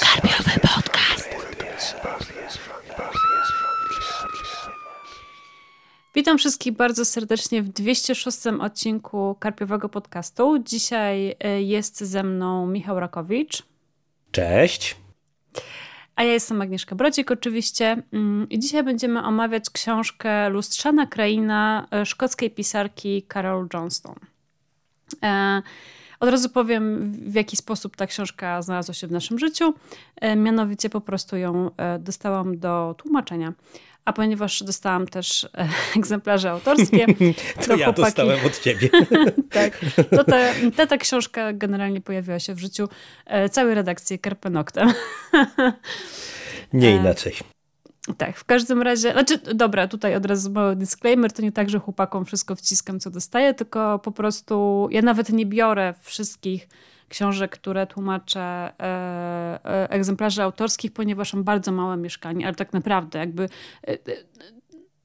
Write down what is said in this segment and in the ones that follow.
Karpiowy podcast. Witam wszystkich bardzo serdecznie w 206 odcinku Karpiowego Podcastu. Dzisiaj e, jest ze mną Michał Rakowicz. Cześć. A ja jestem Agnieszka Brodzik oczywiście mm, i dzisiaj będziemy omawiać książkę Lustrzana Kraina e, szkockiej pisarki Carol Johnston. E, od razu powiem, w jaki sposób ta książka znalazła się w naszym życiu. E, mianowicie po prostu ją dostałam do tłumaczenia. A ponieważ dostałam też egzemplarze autorskie, to, to ja chłopaki... dostałem od ciebie. tak, to ta, ta, ta książka generalnie pojawiła się w życiu całej redakcji Karpenoktem. Nie inaczej. Tak, w każdym razie, znaczy dobra, tutaj od razu mały disclaimer, to nie tak, że chłopakom wszystko wciskam, co dostaję, tylko po prostu ja nawet nie biorę wszystkich książek, które tłumaczę, e, e, egzemplarzy autorskich, ponieważ mam bardzo małe mieszkanie, ale tak naprawdę jakby e, e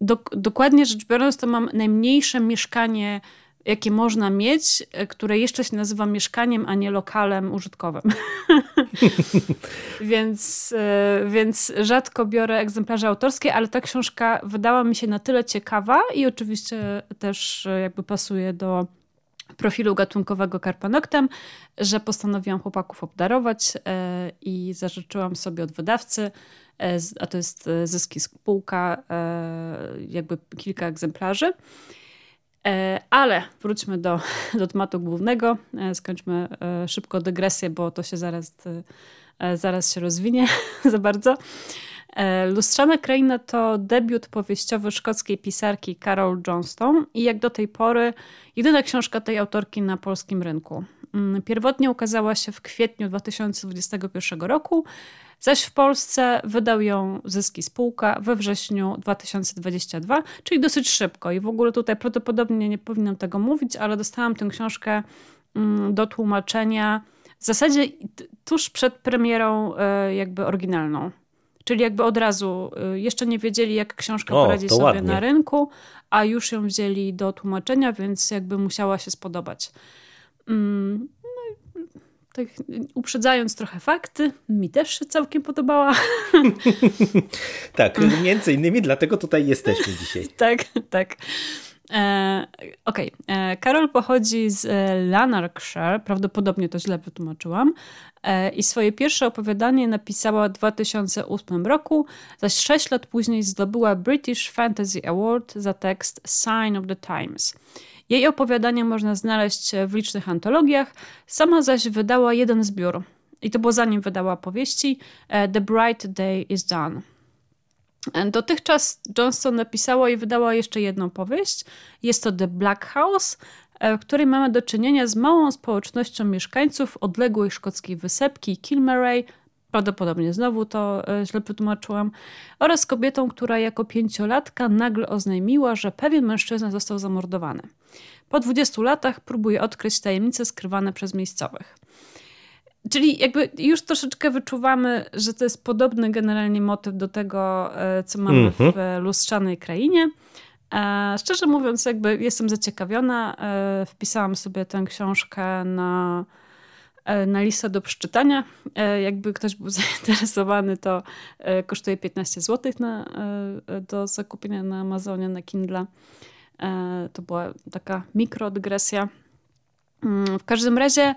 do, dokładnie rzecz biorąc, to mam najmniejsze mieszkanie jakie można mieć, e, które jeszcze się nazywa mieszkaniem, a nie lokalem użytkowym. więc, e, więc rzadko biorę egzemplarze autorskie, ale ta książka wydała mi się na tyle ciekawa i oczywiście też e, jakby pasuje do profilu gatunkowego Karpanoktem, że postanowiłam chłopaków obdarować i zażyczyłam sobie od wydawcy, a to jest Zyski Spółka, jakby kilka egzemplarzy. E, ale wróćmy do, do tematu głównego. E, skończmy e, szybko dygresję, bo to się zaraz, zaraz się rozwinie za bardzo. Lustrzana Kraina to debiut powieściowy szkockiej pisarki Carol Johnston i jak do tej pory jedyna książka tej autorki na polskim rynku. Mm, pierwotnie ukazała się w kwietniu 2021 roku, zaś w Polsce wydał ją Zyski Spółka we wrześniu 2022, czyli dosyć szybko. I w ogóle tutaj prawdopodobnie nie powinnam tego mówić, ale dostałam tę książkę mm, do tłumaczenia w zasadzie tuż przed premierą e, jakby oryginalną. Czyli jakby od razu e, jeszcze nie wiedzieli, jak książka o, poradzi sobie ładnie. na rynku, a już ją wzięli do tłumaczenia, więc jakby musiała się spodobać. Mm, tak uprzedzając trochę fakty, mi też się całkiem podobała. tak, między innymi dlatego tutaj jesteśmy dzisiaj. tak, tak. E, Okej, okay. E, Karol pochodzi z e, Lanarkshire, prawdopodobnie to źle wytłumaczyłam, e, i swoje pierwsze opowiadanie napisała w 2008 roku, zaś 6 lat później zdobyła British Fantasy Award za tekst Sign of the Times. Jej opowiadania można znaleźć w licznych antologiach, sama zaś wydała jeden zbiór. I to było zanim wydała powieści e, The Bright Day is Done. E, dotychczas Johnston napisała i wydała jeszcze jedną powieść. Jest to The Black House, e, w której mamy do czynienia z małą społecznością mieszkańców odległej szkockiej wysepki Kilmaray, prawdopodobnie znowu to źle wytłumaczyłam, oraz kobietą, która jako pięciolatka nagle oznajmiła, że pewien mężczyzna został zamordowany. Po 20 latach próbuje odkryć tajemnice skrywane przez miejscowych. Czyli jakby już troszeczkę wyczuwamy, że to jest podobny generalnie motyw do tego, e, co mamy mm -hmm. w lustrzanej krainie. E, szczerze mówiąc, jakby jestem zaciekawiona. E, wpisałam sobie tę książkę na, na listę do przeczytania. Jakby ktoś był zainteresowany, to kosztuje 15 zł na, do zakupienia na Amazonie, na Kindle. E, to była taka mikrodygresja. Mm, w każdym razie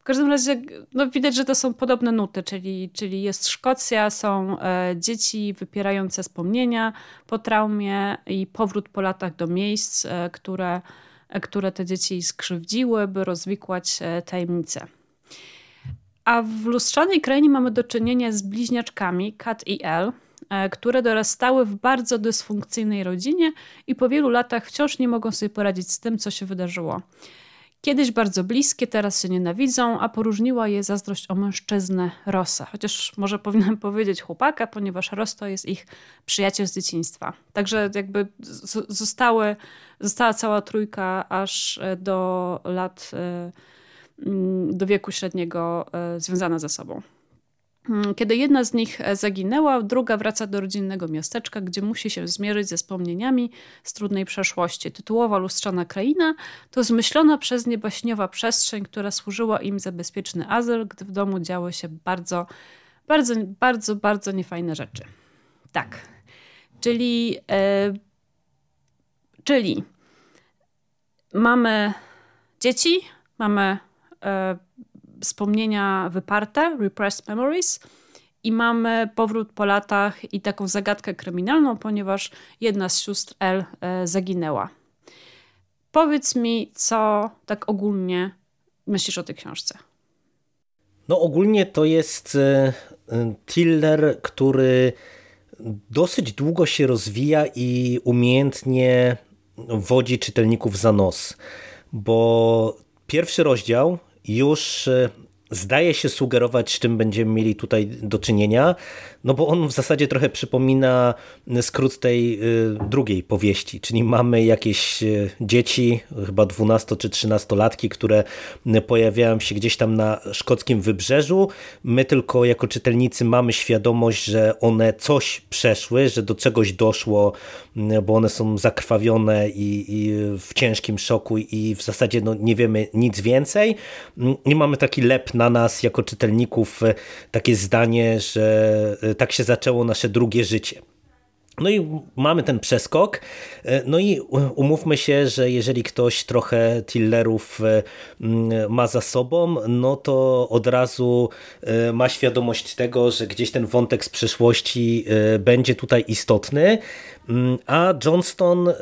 w każdym razie no, widać, że to są podobne nuty, czyli, czyli jest Szkocja, są e, dzieci wypierające wspomnienia po traumie i powrót po latach do miejsc, e, które, które te dzieci skrzywdziły, by rozwikłać tajemnice. A w lustrzanej krainie mamy do czynienia z bliźniaczkami Kat i El, E, które dorastały w bardzo dysfunkcyjnej rodzinie i po wielu latach wciąż nie mogą sobie poradzić z tym, co się wydarzyło. Kiedyś bardzo bliskie, teraz się nienawidzą, a poróżniła je zazdrość o mężczyznę Rosa. Chociaż może powinnam powiedzieć chłopaka, ponieważ Ross to jest ich przyjaciel z dzieciństwa. Także jakby zostały, została cała trójka aż e, do lat, e, mm, do wieku średniego związana ze sobą. Mm, kiedy jedna z nich e, zaginęła, druga wraca do rodzinnego miasteczka, gdzie musi się zmierzyć ze wspomnieniami z trudnej przeszłości. Tytułowa Lustrzana Kraina to zmyślona przez nie baśniowa przestrzeń, która służyła im za bezpieczny azyl, gdy w domu działy się bardzo, bardzo, bardzo, bardzo niefajne rzeczy. Tak. Czyli, e, czyli mamy dzieci, mamy e, wspomnienia wyparte, repressed memories, i mamy powrót po latach i taką zagadkę kryminalną, ponieważ jedna z sióstr L e, zaginęła. Powiedz mi, co tak ogólnie myślisz o tej książce? No ogólnie to jest e, e, thriller, który dosyć długo się rozwija i umiejętnie wodzi czytelników za nos, bo pierwszy rozdział już e, zdaje się sugerować, z czym będziemy mieli tutaj do czynienia, no bo on w zasadzie trochę przypomina skrót tej y, drugiej powieści, czyli mamy jakieś y, dzieci, chyba 12 czy 13 latki, które pojawiają się gdzieś tam na szkockim wybrzeżu. My tylko jako czytelnicy mamy świadomość, że one coś przeszły, że do czegoś doszło, bo one są zakrwawione i, i w ciężkim szoku i w zasadzie no, nie wiemy nic więcej. I mamy taki lep na nas jako czytelników, takie zdanie, że tak się zaczęło nasze drugie życie. No i mamy ten przeskok. E, no i umówmy się, że jeżeli ktoś trochę tillerów e, ma za sobą, no to od razu e, ma świadomość tego, że gdzieś ten wątek z przeszłości będzie tutaj istotny. A Johnston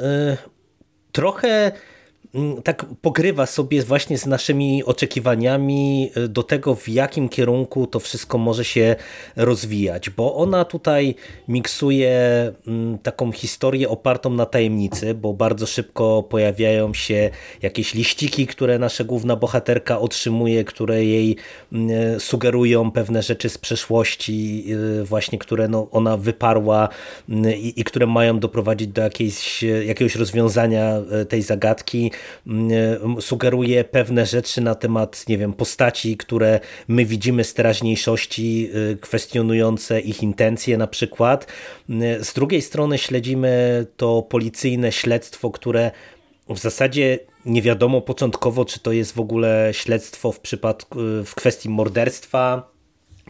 trochę Mm, tak pogrywa sobie właśnie z naszymi oczekiwaniami y, do tego, w jakim kierunku to wszystko może się rozwijać, bo ona tutaj miksuje taką historię opartą na tajemnicy, bo bardzo szybko pojawiają się jakieś liściki, które nasza główna bohaterka otrzymuje, które jej mm, sugerują pewne rzeczy z przeszłości, y, właśnie które no, ona wyparła i, i które mają doprowadzić do jakiejś, jakiegoś rozwiązania tej zagadki sugeruje pewne rzeczy na temat, nie wiem, postaci, które my widzimy z teraźniejszości, y, kwestionujące ich intencje na przykład. Mm, z drugiej strony śledzimy to policyjne śledztwo, które w zasadzie nie wiadomo początkowo, czy to jest w ogóle śledztwo w przypadku, w kwestii morderstwa,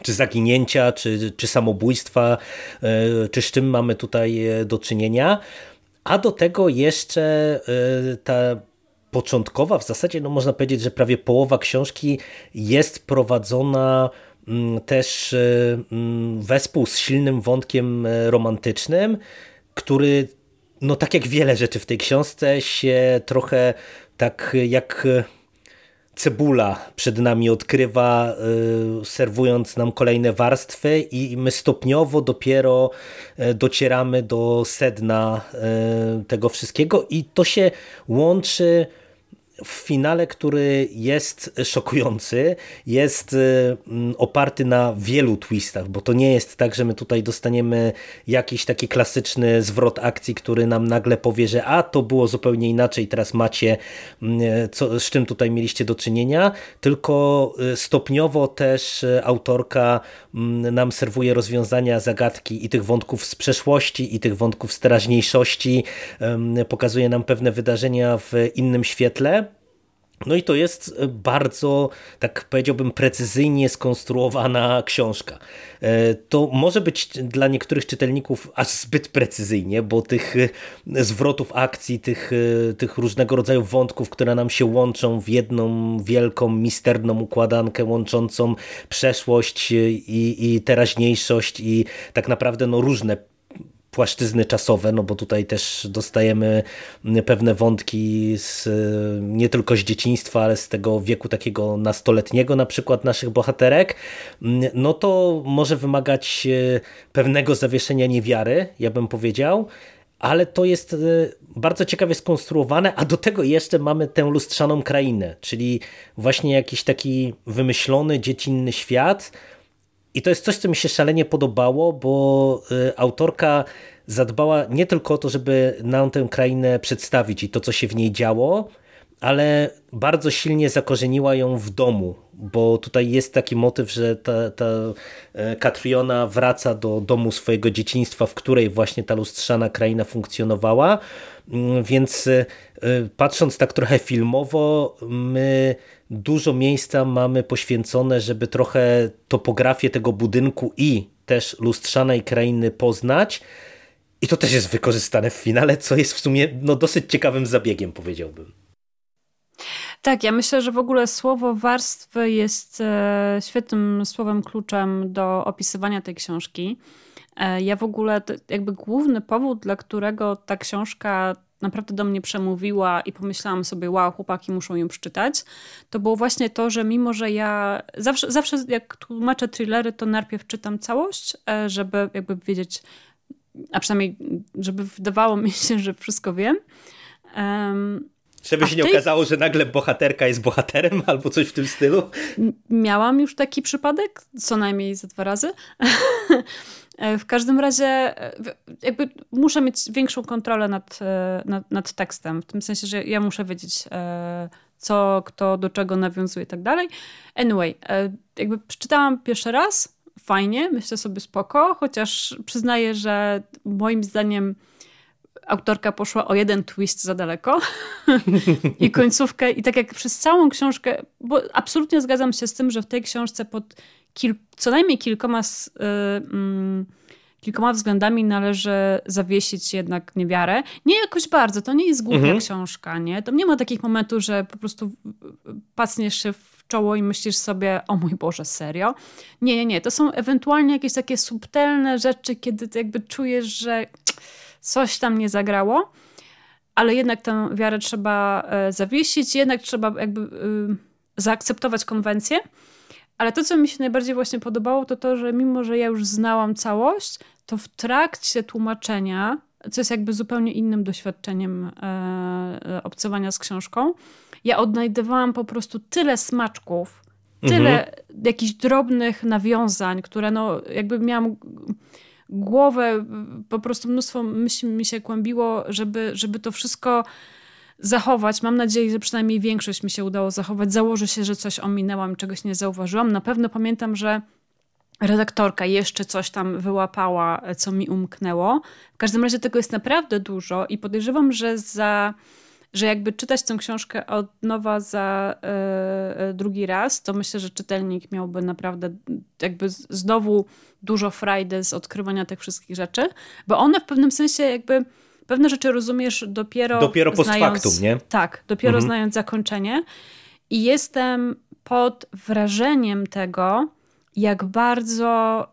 czy zaginięcia, czy, czy samobójstwa, czy z czym mamy tutaj do czynienia. A do tego jeszcze ta początkowa, w zasadzie no można powiedzieć, że prawie połowa książki jest prowadzona mm, też e, mm, wespół z silnym wątkiem e, romantycznym, który no tak jak wiele rzeczy w tej książce się trochę tak jak cebula przed nami odkrywa, e, serwując nam kolejne warstwy i my stopniowo dopiero docieramy do sedna tego wszystkiego i to się łączy w finale, który jest szokujący, jest y, mm, oparty na wielu twistach, bo to nie jest tak, że my tutaj dostaniemy jakiś taki klasyczny zwrot akcji, który nam nagle powie, że a to było zupełnie inaczej, teraz macie mm, co, z czym tutaj mieliście do czynienia, tylko y, stopniowo też y, autorka mm, nam serwuje rozwiązania zagadki i tych wątków z przeszłości, i tych wątków z teraźniejszości, pokazuje nam pewne wydarzenia w innym świetle, no i to jest e, bardzo, tak powiedziałbym, precyzyjnie skonstruowana książka. E, to może być dla niektórych czytelników aż zbyt precyzyjnie, bo tych e, zwrotów akcji, tych, tych różnego rodzaju wątków, które nam się łączą w jedną wielką, misterną układankę łączącą przeszłość i, i teraźniejszość i tak naprawdę no, różne płaszczyzny czasowe, no bo tutaj też dostajemy pewne wątki z, nie tylko z dzieciństwa, ale z tego wieku takiego nastoletniego na przykład naszych bohaterek, no to może wymagać e, pewnego zawieszenia niewiary, ja bym powiedział, ale to jest e, bardzo ciekawie skonstruowane, a do tego jeszcze mamy tę lustrzaną krainę, czyli właśnie jakiś taki wymyślony, dziecinny świat, i to jest coś, co mi się szalenie podobało, bo y, autorka zadbała nie tylko o to, żeby nam tę krainę przedstawić i to, co się w niej działo, ale bardzo silnie zakorzeniła ją w domu, bo tutaj jest taki motyw, że ta, ta Katriona wraca do domu swojego dzieciństwa, w której właśnie ta lustrzana kraina funkcjonowała, mm, więc patrząc tak trochę filmowo, my dużo miejsca mamy poświęcone, żeby trochę topografię tego budynku i też lustrzanej krainy poznać. I to też jest wykorzystane w finale, co jest w sumie no, dosyć ciekawym zabiegiem, powiedziałbym. Tak, ja myślę, że w ogóle słowo warstwy jest e, świetnym słowem kluczem do opisywania tej książki. E, ja w ogóle, jakby główny powód, dla którego ta książka naprawdę do mnie przemówiła i pomyślałam sobie, wow, chłopaki muszą ją przeczytać, to było właśnie to, że mimo, że ja zawsze, zawsze jak tłumaczę thrillery, to najpierw czytam całość, e, żeby jakby wiedzieć, a przynajmniej, żeby wydawało mi się, że wszystko wiem. Um, żeby się nie tej... okazało, że nagle bohaterka jest bohaterem albo coś w tym stylu? Miałam już taki przypadek, co najmniej ze dwa razy. E, w każdym razie e, jakby muszę mieć większą kontrolę nad, e, nad, nad, tekstem, w tym sensie, że ja muszę wiedzieć co, kto, do czego nawiązuje i tak dalej. Anyway, jakby przeczytałam pierwszy raz, fajnie, myślę sobie spoko, chociaż przyznaję, że moim zdaniem autorka poszła o jeden twist za daleko i końcówkę i tak jak przez całą książkę, bo absolutnie zgadzam się z tym, że w tej książce pod kil, co najmniej kilkoma, yy, kilkoma względami należy zawiesić jednak niewiarę. Nie jakoś bardzo, to nie jest głupia mhm. książka, nie? To nie ma takich momentów, że po prostu pacniesz się w czoło i myślisz sobie, o mój Boże, serio? Nie, nie, nie. To są ewentualnie jakieś takie subtelne rzeczy, kiedy jakby czujesz, że coś tam nie zagrało, ale jednak tę wiarę trzeba e, zawiesić, jednak trzeba jakby y, zaakceptować konwencję. Ale to, co mi się najbardziej właśnie podobało, to to, że mimo, że ja już znałam całość, to w trakcie tłumaczenia, co jest jakby zupełnie innym doświadczeniem e, e obcowania z książką, ja odnajdywałam po prostu tyle smaczków, tyle mhm. jakichś drobnych nawiązań, które no jakby miałam głowę, po prostu mnóstwo myśli mi się kłębiło, żeby, żeby to wszystko zachować. Mam nadzieję, że przynajmniej większość mi się udało zachować. Założę się, że coś ominęłam, czegoś nie zauważyłam. Na pewno pamiętam, że redaktorka jeszcze coś tam wyłapała, co mi umknęło. W każdym razie tego jest naprawdę dużo i podejrzewam, że za że jakby czytać tę książkę od nowa za y, drugi raz, to myślę, że czytelnik miałby naprawdę jakby znowu dużo frajdy z odkrywania tych wszystkich rzeczy, bo one w pewnym sensie jakby pewne rzeczy rozumiesz dopiero Dopiero post znając, factum, nie? Tak, dopiero mhm. znając zakończenie i jestem pod wrażeniem tego, jak bardzo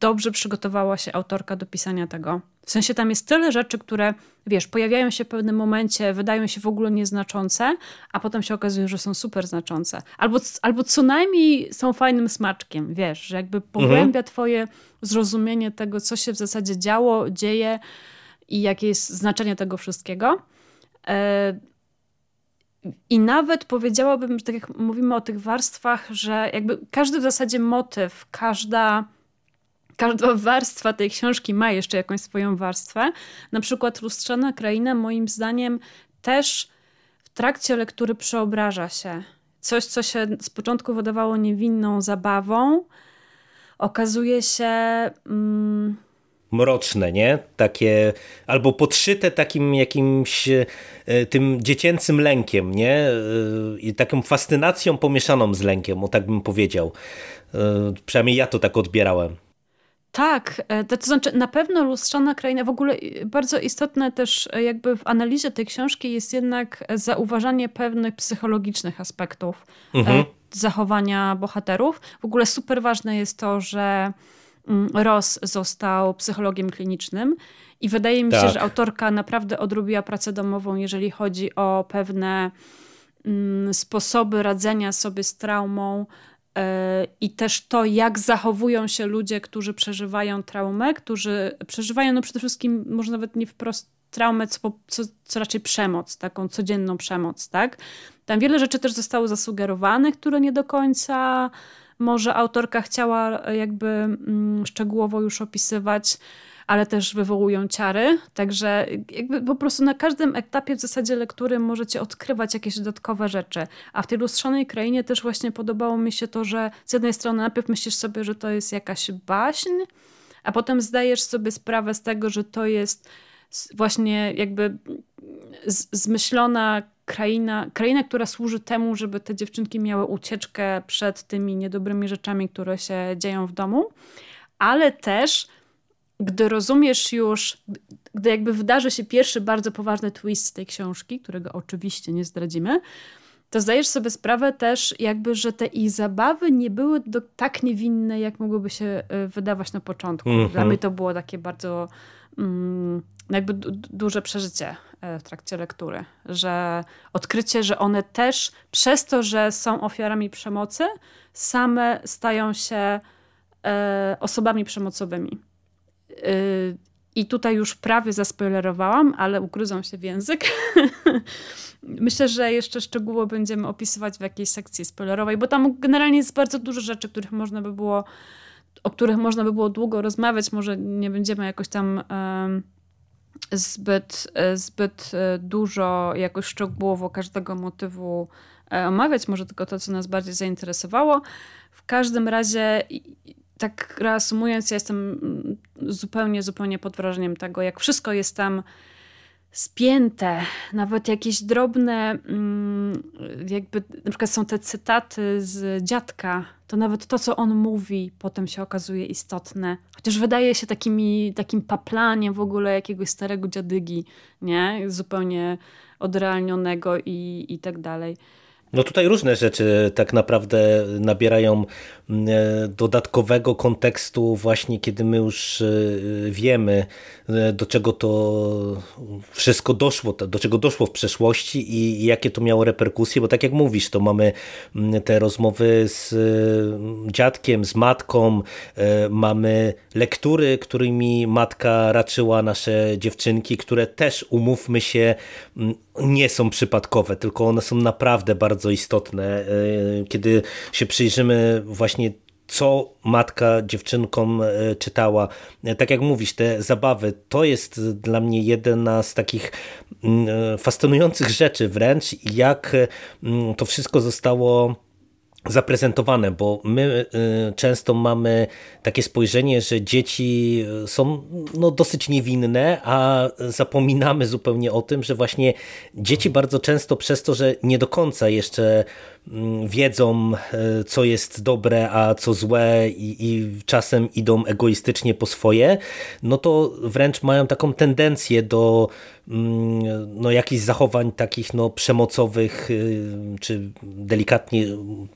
dobrze przygotowała się autorka do pisania tego. W sensie tam jest tyle rzeczy, które, wiesz, pojawiają się w pewnym momencie, wydają się w ogóle nieznaczące, a potem się okazuje, że są super znaczące. Albo, albo co najmniej są fajnym smaczkiem, wiesz, że jakby pogłębia mhm. twoje zrozumienie tego, co się w zasadzie działo, dzieje i jakie jest znaczenie tego wszystkiego. E, I nawet powiedziałabym, że tak jak mówimy o tych warstwach, że jakby każdy w zasadzie motyw, każda każda warstwa tej książki ma jeszcze jakąś swoją warstwę. Na przykład Lustrzana Kraina moim zdaniem też w trakcie lektury przeobraża się. Coś, co się z początku wydawało niewinną zabawą, okazuje się... Mm, mroczne, nie? Takie, albo podszyte takim jakimś e, tym dziecięcym lękiem, nie? E, I taką fascynacją pomieszaną z lękiem, o tak bym powiedział. E, przynajmniej ja to tak odbierałem. Tak, to, to znaczy na pewno Lustrzana Kraina, w ogóle bardzo istotne też jakby w analizie tej książki jest jednak zauważanie pewnych psychologicznych aspektów mhm. zachowania bohaterów. W ogóle super ważne jest to, że Ross został psychologiem klinicznym i wydaje mi tak. się, że autorka naprawdę odrobiła pracę domową, jeżeli chodzi o pewne mm, sposoby radzenia sobie z traumą, E, i też to, jak zachowują się ludzie, którzy przeżywają traumę, którzy przeżywają no przede wszystkim, może nawet nie wprost traumę, co, co, co raczej przemoc, taką codzienną przemoc, tak? Tam wiele rzeczy też zostało zasugerowanych, które nie do końca może autorka chciała jakby mm, szczegółowo już opisywać, ale też wywołują ciary. Także jakby po prostu na każdym etapie w zasadzie lektury możecie odkrywać jakieś dodatkowe rzeczy. A w tej lustrzanej krainie też właśnie podobało mi się to, że z jednej strony najpierw myślisz sobie, że to jest jakaś baśń, a potem zdajesz sobie sprawę z tego, że to jest właśnie jakby zmyślona kraina, kraina, która służy temu, żeby te dziewczynki miały ucieczkę przed tymi niedobrymi rzeczami, które się dzieją w domu, ale też gdy rozumiesz już, gdy jakby wydarzy się pierwszy bardzo poważny twist tej książki, którego oczywiście nie zdradzimy, to zdajesz sobie sprawę też jakby, że te ich zabawy nie były do, tak niewinne, jak mogłyby się y, wydawać na początku. Mm -hmm. Dla mnie to było takie bardzo mm, jakby duże przeżycie e, w trakcie lektury, że odkrycie, że one też przez to, że są ofiarami przemocy, same stają się e, osobami przemocowymi. E, I tutaj już prawie zaspoilerowałam, ale ugryzą się w język. Myślę, że jeszcze szczegóły będziemy opisywać w jakiejś sekcji spoilerowej, bo tam generalnie jest bardzo dużo rzeczy, których można by było, o których można by było długo rozmawiać. Może nie będziemy jakoś tam zbyt, zbyt e, dużo, jakoś szczegółowo każdego motywu e, omawiać, może tylko to, co nas bardziej zainteresowało. W każdym razie, tak reasumując, ja jestem mm, zupełnie, zupełnie pod wrażeniem tego, jak wszystko jest tam spięte, nawet jakieś drobne, mm, jakby na przykład są te cytaty z dziadka, to nawet to, co on mówi, potem się okazuje istotne. Chociaż wydaje się takimi, takim paplaniem w ogóle jakiegoś starego dziadygi, nie? Zupełnie odrealnionego i, i tak dalej. No tutaj różne rzeczy tak naprawdę nabierają dodatkowego kontekstu właśnie kiedy my już e, wiemy e, do czego to wszystko doszło, do czego doszło w przeszłości i jakie to miało reperkusje, bo tak jak mówisz, to mamy te rozmowy z dziadkiem, z matką, mamy lektury, którymi matka raczyła nasze dziewczynki, które też umówmy się nie są przypadkowe, tylko one są naprawdę bardzo istotne. E, kiedy się przyjrzymy właśnie co matka dziewczynkom e, czytała. E, tak jak mówisz, te zabawy, to jest dla mnie jedna z takich mm, fascynujących rzeczy wręcz, jak mm, to wszystko zostało zaprezentowane, bo my y, często mamy takie spojrzenie, że dzieci są no, dosyć niewinne, a zapominamy zupełnie o tym, że właśnie dzieci bardzo często przez to, że nie do końca jeszcze mm, wiedzą, y, co jest dobre, a co złe i, i czasem idą egoistycznie po swoje, no to wręcz mają taką tendencję do no, jakichś zachowań takich no, przemocowych, y, czy delikatnie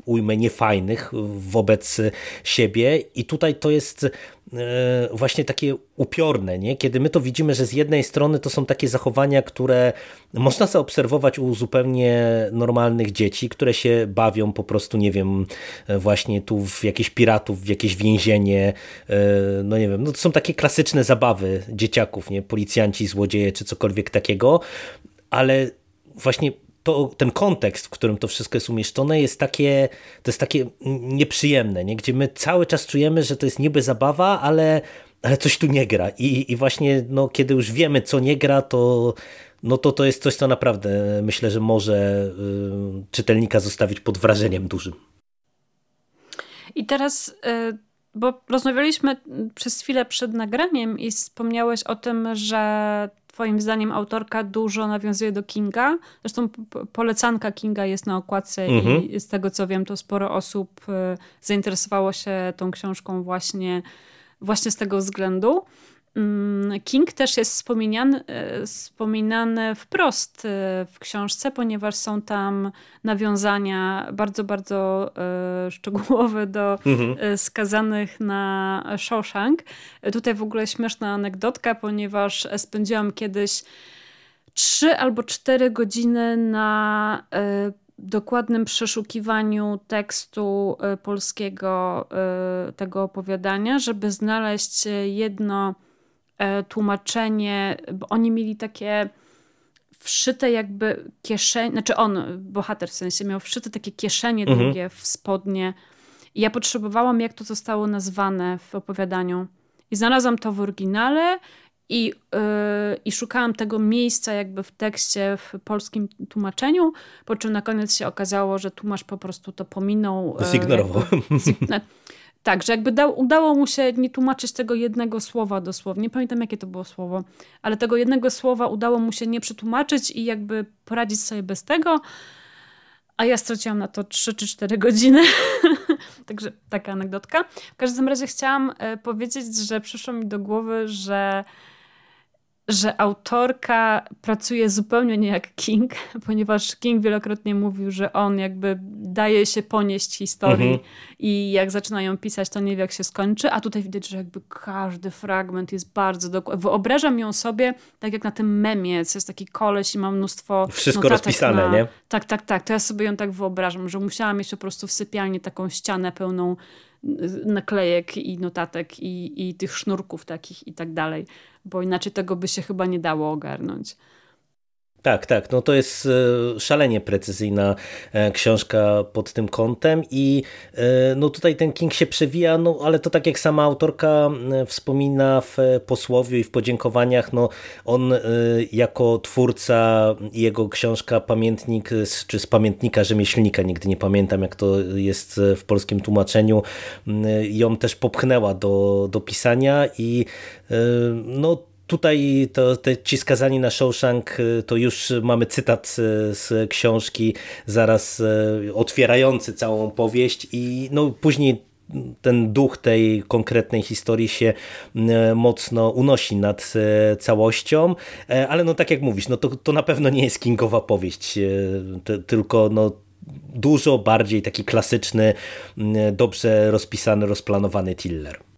ujmę niefajnych wobec siebie. I tutaj to jest właśnie takie upiorne, nie? kiedy my to widzimy, że z jednej strony to są takie zachowania, które można zaobserwować u zupełnie normalnych dzieci, które się bawią po prostu, nie wiem, e, właśnie tu w jakieś piratów, w jakieś więzienie, e, no nie wiem, no to są takie klasyczne zabawy dzieciaków, nie? policjanci, złodzieje czy cokolwiek takiego, ale właśnie to, ten kontekst, w którym to wszystko jest umieszczone, jest takie, to jest takie nieprzyjemne, nie? gdzie my cały czas czujemy, że to jest niby zabawa, ale, ale coś tu nie gra. I, i właśnie no, kiedy już wiemy, co nie gra, to, no to to jest coś, co naprawdę myślę, że może y, czytelnika zostawić pod wrażeniem dużym. I teraz, y, bo rozmawialiśmy przez chwilę przed nagraniem i wspomniałeś o tym, że Twoim zdaniem autorka dużo nawiązuje do Kinga. Zresztą polecanka Kinga jest na okładce mhm. i z tego co wiem, to sporo osób y, zainteresowało się tą książką właśnie, właśnie z tego względu. Mm, King też jest wspominany, e, wspominany wprost e, w książce, ponieważ są tam nawiązania bardzo, bardzo e, szczegółowe do mhm. skazanych na Shawshank. Tutaj w ogóle śmieszna anegdotka, ponieważ spędziłam kiedyś trzy albo cztery godziny na dokładnym przeszukiwaniu tekstu polskiego tego opowiadania, żeby znaleźć jedno tłumaczenie, bo oni mieli takie wszyte jakby kieszenie, znaczy on, bohater w sensie, miał wszyte takie kieszenie mhm. długie w spodnie. I ja potrzebowałam, jak to zostało nazwane w opowiadaniu. I znalazłam to w oryginale i, yy, I szukałam tego miejsca jakby w tekście, w polskim tłumaczeniu, po czym na koniec się okazało, że tłumacz po prostu to pominął. E, Zignorował. Jakby, tak, że jakby dał, udało mu się nie tłumaczyć tego jednego słowa dosłownie. Nie pamiętam, jakie to było słowo, ale tego jednego słowa udało mu się nie przetłumaczyć i jakby poradzić sobie bez tego. A ja straciłam na to 3 czy 4 godziny. Także taka anegdotka. W każdym razie chciałam e, powiedzieć, że przyszło mi do głowy, że że autorka pracuje zupełnie nie jak King, ponieważ King wielokrotnie mówił, że on jakby daje się ponieść historii mhm. i jak zaczynają pisać, to nie wie jak się skończy, a tutaj widać, że jakby każdy fragment jest bardzo dokładny. Wyobrażam ją sobie tak jak na tym memie, co jest taki koleś i ma mnóstwo Wszystko rozpisane, na... nie? Tak, tak, tak. To ja sobie ją tak wyobrażam, że musiałam mieć po prostu w sypialni taką ścianę pełną naklejek i notatek i, i tych sznurków takich i tak dalej, bo inaczej tego by się chyba nie dało ogarnąć. Tak, tak. No to jest e, szalenie precyzyjna e, książka pod tym kątem i e, no tutaj ten King się przewija, no ale to tak jak sama autorka wspomina w posłowiu i w podziękowaniach, no on jako twórca jego książka Pamiętnik, czy z Pamiętnika Rzemieślnika, nigdy nie pamiętam jak to jest w polskim tłumaczeniu, ją też popchnęła do, do pisania i no Tutaj to, te, ci skazani na Shawshank y, to już mamy cytat y, z książki zaraz y, otwierający całą powieść i no później ten duch tej konkretnej historii się mocno unosi nad całością, e, ale no tak jak mówisz, no to, to na pewno nie jest Kingowa powieść, tylko no dużo bardziej taki klasyczny, dobrze rozpisany, rozplanowany thriller.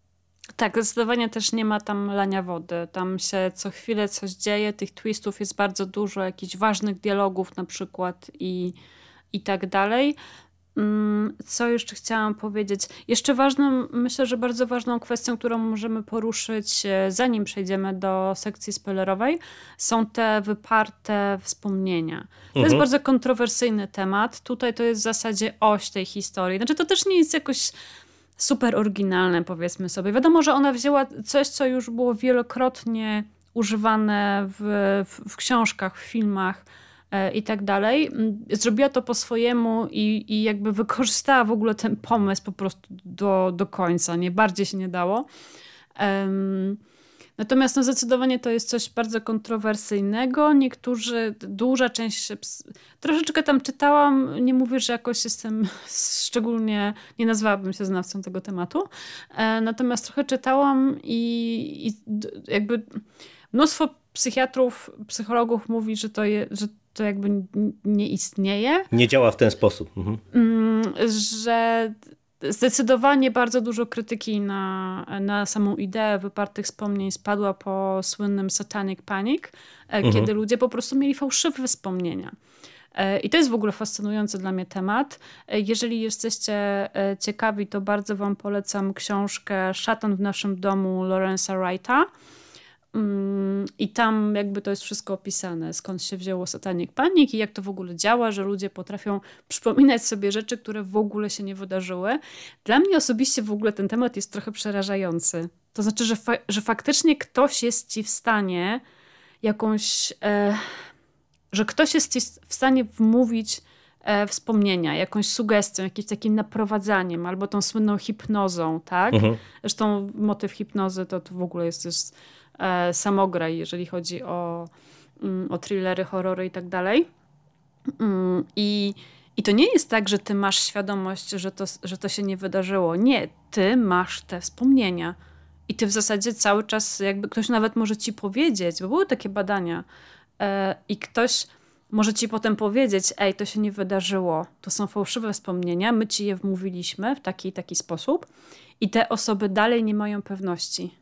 Tak, zdecydowanie też nie ma tam lania wody. Tam się co chwilę coś dzieje, tych twistów jest bardzo dużo, jakichś ważnych dialogów na przykład i, i tak dalej. Mm, co jeszcze chciałam powiedzieć? Jeszcze ważną, myślę, że bardzo ważną kwestią, którą możemy poruszyć, e, zanim przejdziemy do sekcji spoilerowej, są te wyparte wspomnienia. To mhm. jest bardzo kontrowersyjny temat. Tutaj to jest w zasadzie oś tej historii. Znaczy, to też nie jest jakoś super oryginalne, powiedzmy sobie. Wiadomo, że ona wzięła coś, co już było wielokrotnie używane w, w, w książkach, w filmach e, i tak dalej. Zrobiła to po swojemu i, i jakby wykorzystała w ogóle ten pomysł po prostu do, do końca. Nie bardziej się nie dało. Um, Natomiast no, zdecydowanie to jest coś bardzo kontrowersyjnego. Niektórzy, duża część, troszeczkę tam czytałam, nie mówię, że jakoś jestem szczególnie, nie nazwałabym się znawcą tego tematu. E, natomiast trochę czytałam i, i jakby mnóstwo psychiatrów, psychologów mówi, że to, je, że to jakby nie istnieje. Nie działa w ten sposób. Mhm. Mm, że Zdecydowanie bardzo dużo krytyki na, na samą ideę wypartych wspomnień spadła po słynnym Satanic Panic, e, mhm. kiedy ludzie po prostu mieli fałszywe wspomnienia. E, I to jest w ogóle fascynujący dla mnie temat. E, jeżeli jesteście ciekawi, to bardzo Wam polecam książkę Szatan w naszym domu Lorenza Wrighta. Mm, I tam jakby to jest wszystko opisane, skąd się wzięło Satanic Panic i jak to w ogóle działa, że ludzie potrafią przypominać sobie rzeczy, które w ogóle się nie wydarzyły. Dla mnie osobiście w ogóle ten temat jest trochę przerażający. To znaczy, że, fa że faktycznie ktoś jest ci w stanie jakąś, e, że ktoś jest ci w stanie wmówić e, wspomnienia, jakąś sugestią, jakimś takim naprowadzaniem albo tą słynną hipnozą, tak? Mhm. Zresztą motyw hipnozy to, to w ogóle jest, jest samograj, jeżeli chodzi o, mm, o thrillery, horrory i tak dalej. Mm, I, I to nie jest tak, że ty masz świadomość, że to, że to się nie wydarzyło. Nie, ty masz te wspomnienia. I ty w zasadzie cały czas, jakby ktoś nawet może ci powiedzieć, bo były takie badania, e, i ktoś może ci potem powiedzieć, ej, to się nie wydarzyło, to są fałszywe wspomnienia, my ci je wmówiliśmy w taki taki sposób i te osoby dalej nie mają pewności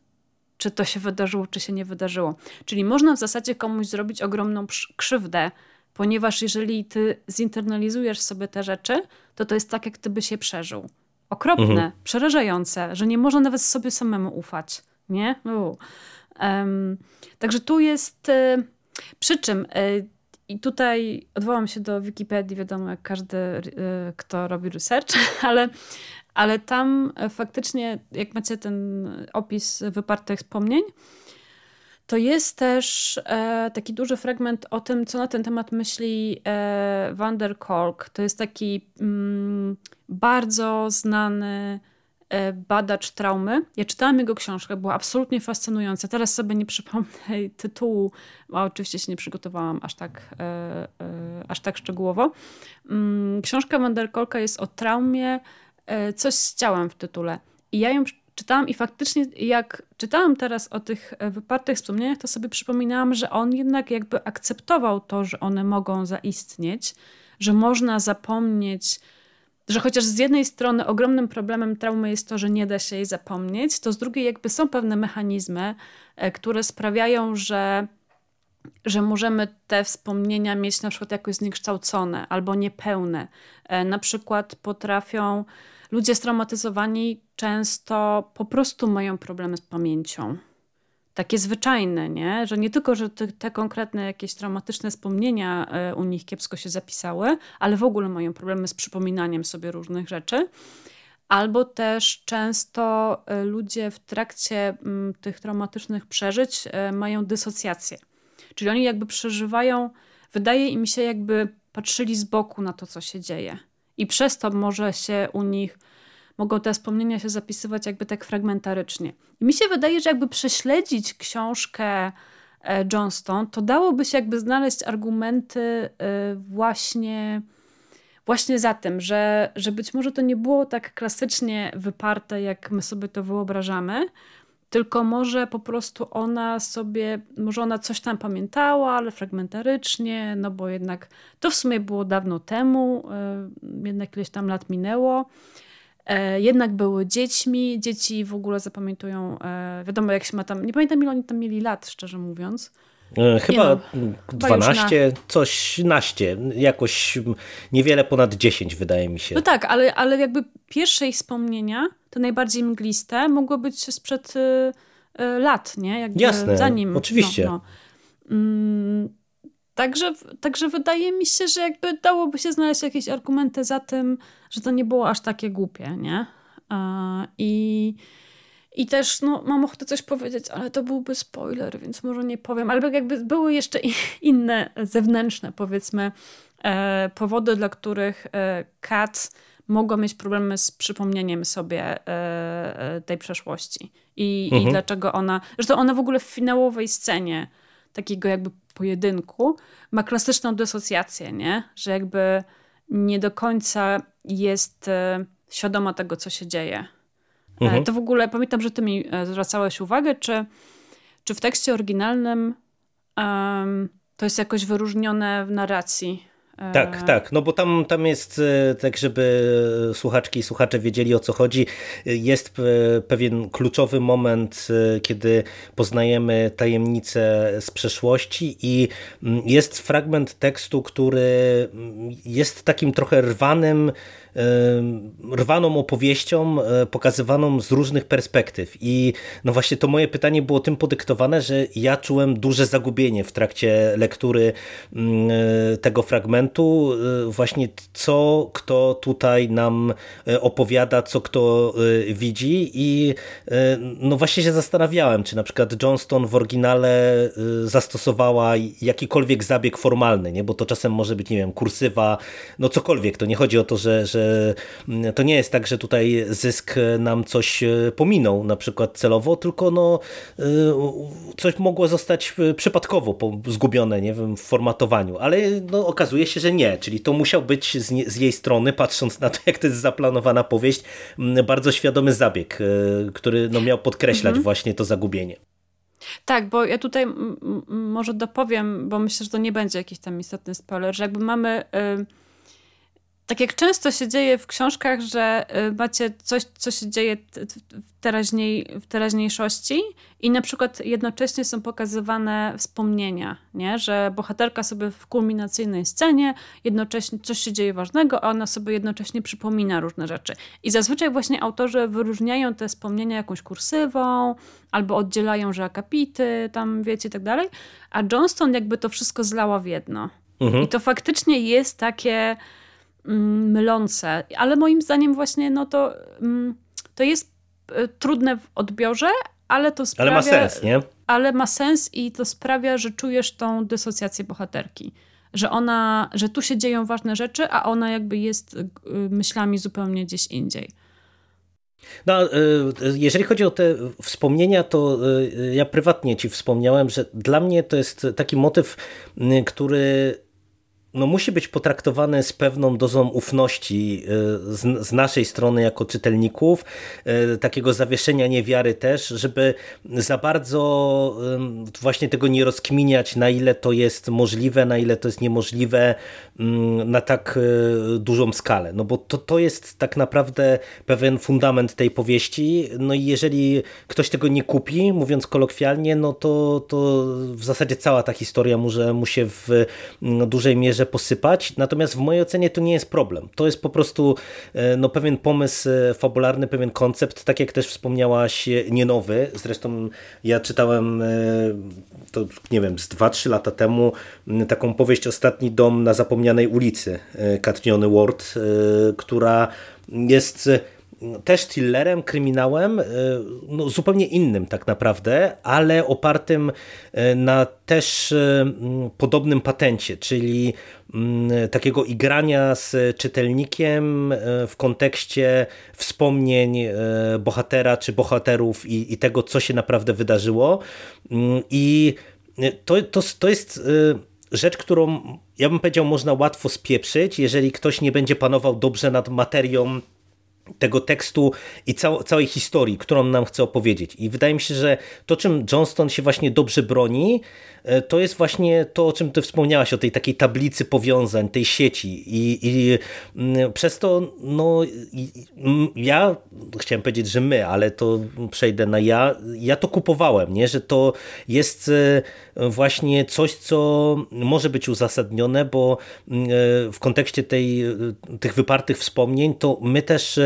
czy to się wydarzyło, czy się nie wydarzyło. Czyli można w zasadzie komuś zrobić ogromną krzywdę, ponieważ jeżeli ty zinternalizujesz sobie te rzeczy, to to jest tak, jak je przeżył. Okropne, mhm. przerażające, że nie można nawet sobie samemu ufać. Nie? Um, także tu jest. Y, przy czym y, I tutaj odwołam się do Wikipedii, wiadomo, jak każdy, y, kto robi research, ale, ale tam faktycznie, jak macie ten opis wypartych wspomnień, to jest też e, taki duży fragment o tym, co na ten temat myśli e, Van der Kolk. To jest taki mm, bardzo znany e, badacz traumy. Ja czytałam jego książkę, była absolutnie fascynująca. Teraz sobie nie przypomnę tytułu, a oczywiście się nie przygotowałam aż tak, e, e, aż tak szczegółowo. Mm, książka Van der Kolka jest o traumie, e, coś z ciałem w tytule. I ja ją czytałam i faktycznie jak czytałam teraz o tych e, wypartych wspomnieniach, to sobie przypominałam, że on jednak jakby akceptował to, że one mogą zaistnieć, że można zapomnieć, że chociaż z jednej strony ogromnym problemem traumy jest to, że nie da się jej zapomnieć, to z drugiej jakby są pewne mechanizmy, e, które sprawiają, że że możemy te wspomnienia mieć na przykład jakoś zniekształcone albo niepełne. E, na przykład potrafią ludzie straumatyzowani często po prostu mają problemy z pamięcią. Takie zwyczajne, nie? Że nie tylko, że te, te, konkretne jakieś traumatyczne wspomnienia e, u nich kiepsko się zapisały, ale w ogóle mają problemy z przypominaniem sobie różnych rzeczy. Albo też często e, ludzie w trakcie mm, tych traumatycznych przeżyć e, mają dysocjację. Czyli oni jakby przeżywają, wydaje im się, jakby patrzyli z boku na to, co się dzieje. I przez to może się u nich mogą te wspomnienia się zapisywać jakby tak fragmentarycznie. I mi się wydaje, że jakby prześledzić książkę e, Johnston, to dałoby się jakby znaleźć argumenty e, właśnie, właśnie za tym, że, że być może to nie było tak klasycznie wyparte, jak my sobie to wyobrażamy, tylko może po prostu ona sobie, może ona coś tam pamiętała, ale fragmentarycznie, no bo jednak to w sumie było dawno temu, e, jednak ileś tam lat minęło. E, jednak były dziećmi, dzieci w ogóle zapamiętują, e, wiadomo jak się ma tam, nie pamiętam ile oni tam mieli lat, szczerze mówiąc. Chyba no, 12, na... coś naście, jakoś niewiele ponad 10 wydaje mi się. No tak, ale, ale jakby pierwsze ich wspomnienia, te najbardziej mgliste, mogły być sprzed y, y, lat, nie? Jakby Jasne, zanim, oczywiście. No, no. Mm, także, także wydaje mi się, że jakby dałoby się znaleźć jakieś argumenty za tym, że to nie było aż takie głupie, nie? I... I też no, mam ochotę coś powiedzieć, ale to byłby spoiler, więc może nie powiem. Albo jakby były jeszcze inne zewnętrzne, powiedzmy, e, powody, dla których e, Kat mogła mieć problemy z przypomnieniem sobie e, e tej przeszłości. I, mhm. I dlaczego ona. Zresztą ona w ogóle w finałowej scenie takiego jakby pojedynku ma klasyczną dysocjację, nie? Że jakby nie do końca jest e, świadoma tego, co się dzieje. E, mhm. To w ogóle pamiętam, że ty mi e, zwracałeś uwagę, czy, czy w tekście oryginalnym um, to jest jakoś wyróżnione w narracji. Tak, e, tak, no bo tam, tam jest, tak żeby słuchaczki i słuchacze wiedzieli o co chodzi, jest pewien kluczowy moment, kiedy poznajemy tajemnice z przeszłości i mm, jest fragment tekstu, który mm, jest takim trochę rwanym rwaną opowieścią e, pokazywaną z różnych perspektyw. I no właśnie to moje pytanie było tym podyktowane, że ja czułem duże zagubienie w trakcie lektury mm, e, tego fragmentu. E, właśnie co kto tutaj nam opowiada, co kto widzi i no właśnie się zastanawiałem, czy na przykład Johnston w oryginale zastosowała jakikolwiek zabieg formalny, nie? bo to czasem może być, nie wiem, kursywa, no cokolwiek, to nie chodzi o to, że, że to nie jest tak, że tutaj zysk nam coś e, pominął na przykład celowo, tylko no, e, coś mogło zostać e, przypadkowo zgubione nie wiem, w formatowaniu, ale no, okazuje się, że nie, czyli to musiał być z, nie, z jej strony, patrząc na to, jak to jest zaplanowana powieść, mm, bardzo świadomy zabieg, który no, miał podkreślać mhm. właśnie to zagubienie. Tak, bo ja tutaj może dopowiem, bo myślę, że to nie będzie jakiś tam istotny spoiler, że jakby mamy... Y tak jak często się dzieje w książkach, że y, macie coś, co się dzieje w, teraźniej, w teraźniejszości i na przykład jednocześnie są pokazywane wspomnienia, nie? że bohaterka sobie w kulminacyjnej scenie jednocześnie coś się dzieje ważnego, a ona sobie jednocześnie przypomina różne rzeczy. I zazwyczaj właśnie autorzy wyróżniają te wspomnienia jakąś kursywą albo oddzielają, że akapity, tam wiecie i tak dalej, a Johnston jakby to wszystko zlała w jedno. Mhm. I to faktycznie jest takie mylące, ale moim zdaniem właśnie no to, mm, to jest y, trudne w odbiorze, ale to sprawia... Ale ma sens, nie? Ale ma sens i to sprawia, że czujesz tą dysocjację bohaterki. Że ona, że tu się dzieją ważne rzeczy, a ona jakby jest y, myślami zupełnie gdzieś indziej. No, y, jeżeli chodzi o te wspomnienia, to ja prywatnie ci wspomniałem, że dla mnie to jest taki motyw, który no, musi być potraktowany z pewną dozą ufności y, z, z, naszej strony jako czytelników, y, takiego zawieszenia niewiary też, żeby za bardzo właśnie tego nie rozkminiać, na ile to jest możliwe, na ile to jest niemożliwe na tak y, dużą skalę. No bo to, to jest tak naprawdę pewien fundament tej powieści. No i jeżeli ktoś tego nie kupi, mówiąc kolokwialnie, no to, to w zasadzie cała ta historia może mu się w dużej mierze posypać, natomiast w mojej ocenie to nie jest problem. To jest po prostu e, no, pewien pomysł e, fabularny, pewien koncept, tak jak też wspomniałaś, e, nie nowy. Zresztą ja czytałem to nie wiem, z 2-3 lata temu taką powieść Ostatni dom na zapomnianej ulicy Katriony Ward, która jest też thrillerem, kryminałem, e, no, zupełnie innym tak naprawdę, ale opartym e, na też e, podobnym patencie, czyli takiego igrania z czytelnikiem w kontekście wspomnień bohatera czy bohaterów i, i tego, co się naprawdę wydarzyło. I to, to, to jest rzecz, którą ja bym powiedział można łatwo spieprzyć, jeżeli ktoś nie będzie panował dobrze nad materią tego tekstu i cał, całej historii, którą nam chce opowiedzieć. I wydaje mi się, że to, czym Johnston się właśnie dobrze broni, E, to jest właśnie to, o czym ty wspomniałaś, o tej takiej tablicy powiązań, tej sieci i, i mm, przez to no ja chciałem powiedzieć, że my, ale to przejdę na ja, ja to kupowałem, nie? że to jest e, właśnie coś, co może być uzasadnione, bo mm, e, w kontekście tej, tych wypartych wspomnień, to my też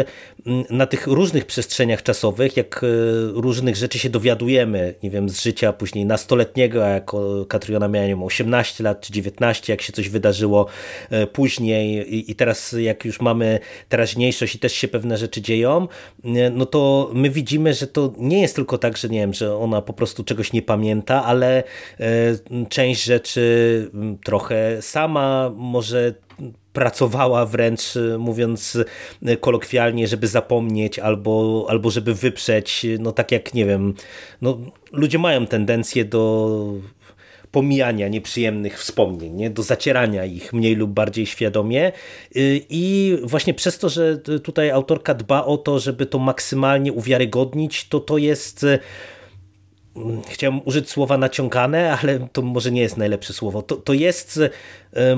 na tych różnych przestrzeniach czasowych, jak różnych rzeczy się dowiadujemy, nie wiem, z życia później nastoletniego, jako Katriona miała nie wiem, 18 lat czy 19, jak się coś wydarzyło e, później i teraz jak już mamy teraźniejszość i też się pewne rzeczy dzieją, e, no to my widzimy, że to nie jest tylko tak, że nie wiem, że ona po prostu czegoś nie pamięta, ale e, część rzeczy trochę sama może pracowała wręcz, mówiąc kolokwialnie, żeby zapomnieć albo, albo żeby wyprzeć, no tak jak, nie wiem, no ludzie mają tendencję do pomijania nieprzyjemnych wspomnień, nie? do zacierania ich mniej lub bardziej świadomie y, i właśnie przez to, że tutaj autorka dba o to, żeby to maksymalnie uwiarygodnić, to to jest y, chciałem użyć słowa naciągane, ale to może nie jest najlepsze słowo. To, to jest y,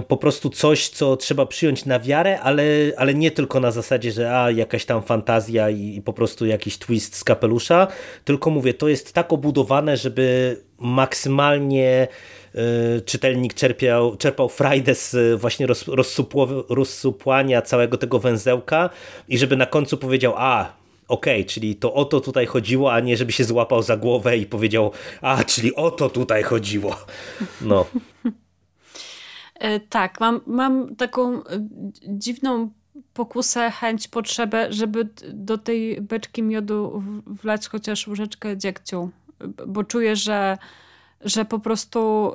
po prostu coś, co trzeba przyjąć na wiarę, ale, ale nie tylko na zasadzie, że a, jakaś tam fantazja i, i po prostu jakiś twist z kapelusza, tylko mówię, to jest tak obudowane, żeby maksymalnie e, czytelnik czerpiał, czerpał frajdę z właśnie roz, rozsupłania całego tego węzełka i żeby na końcu powiedział, a okej, okay, czyli to o to tutaj chodziło, a nie żeby się złapał za głowę i powiedział, a, czyli o to tutaj chodziło. No. E, tak, mam, mam taką e, dziwną pokusę, chęć, potrzebę, żeby do tej beczki miodu wlać chociaż łyżeczkę dziegciu bo czuję, że, że po prostu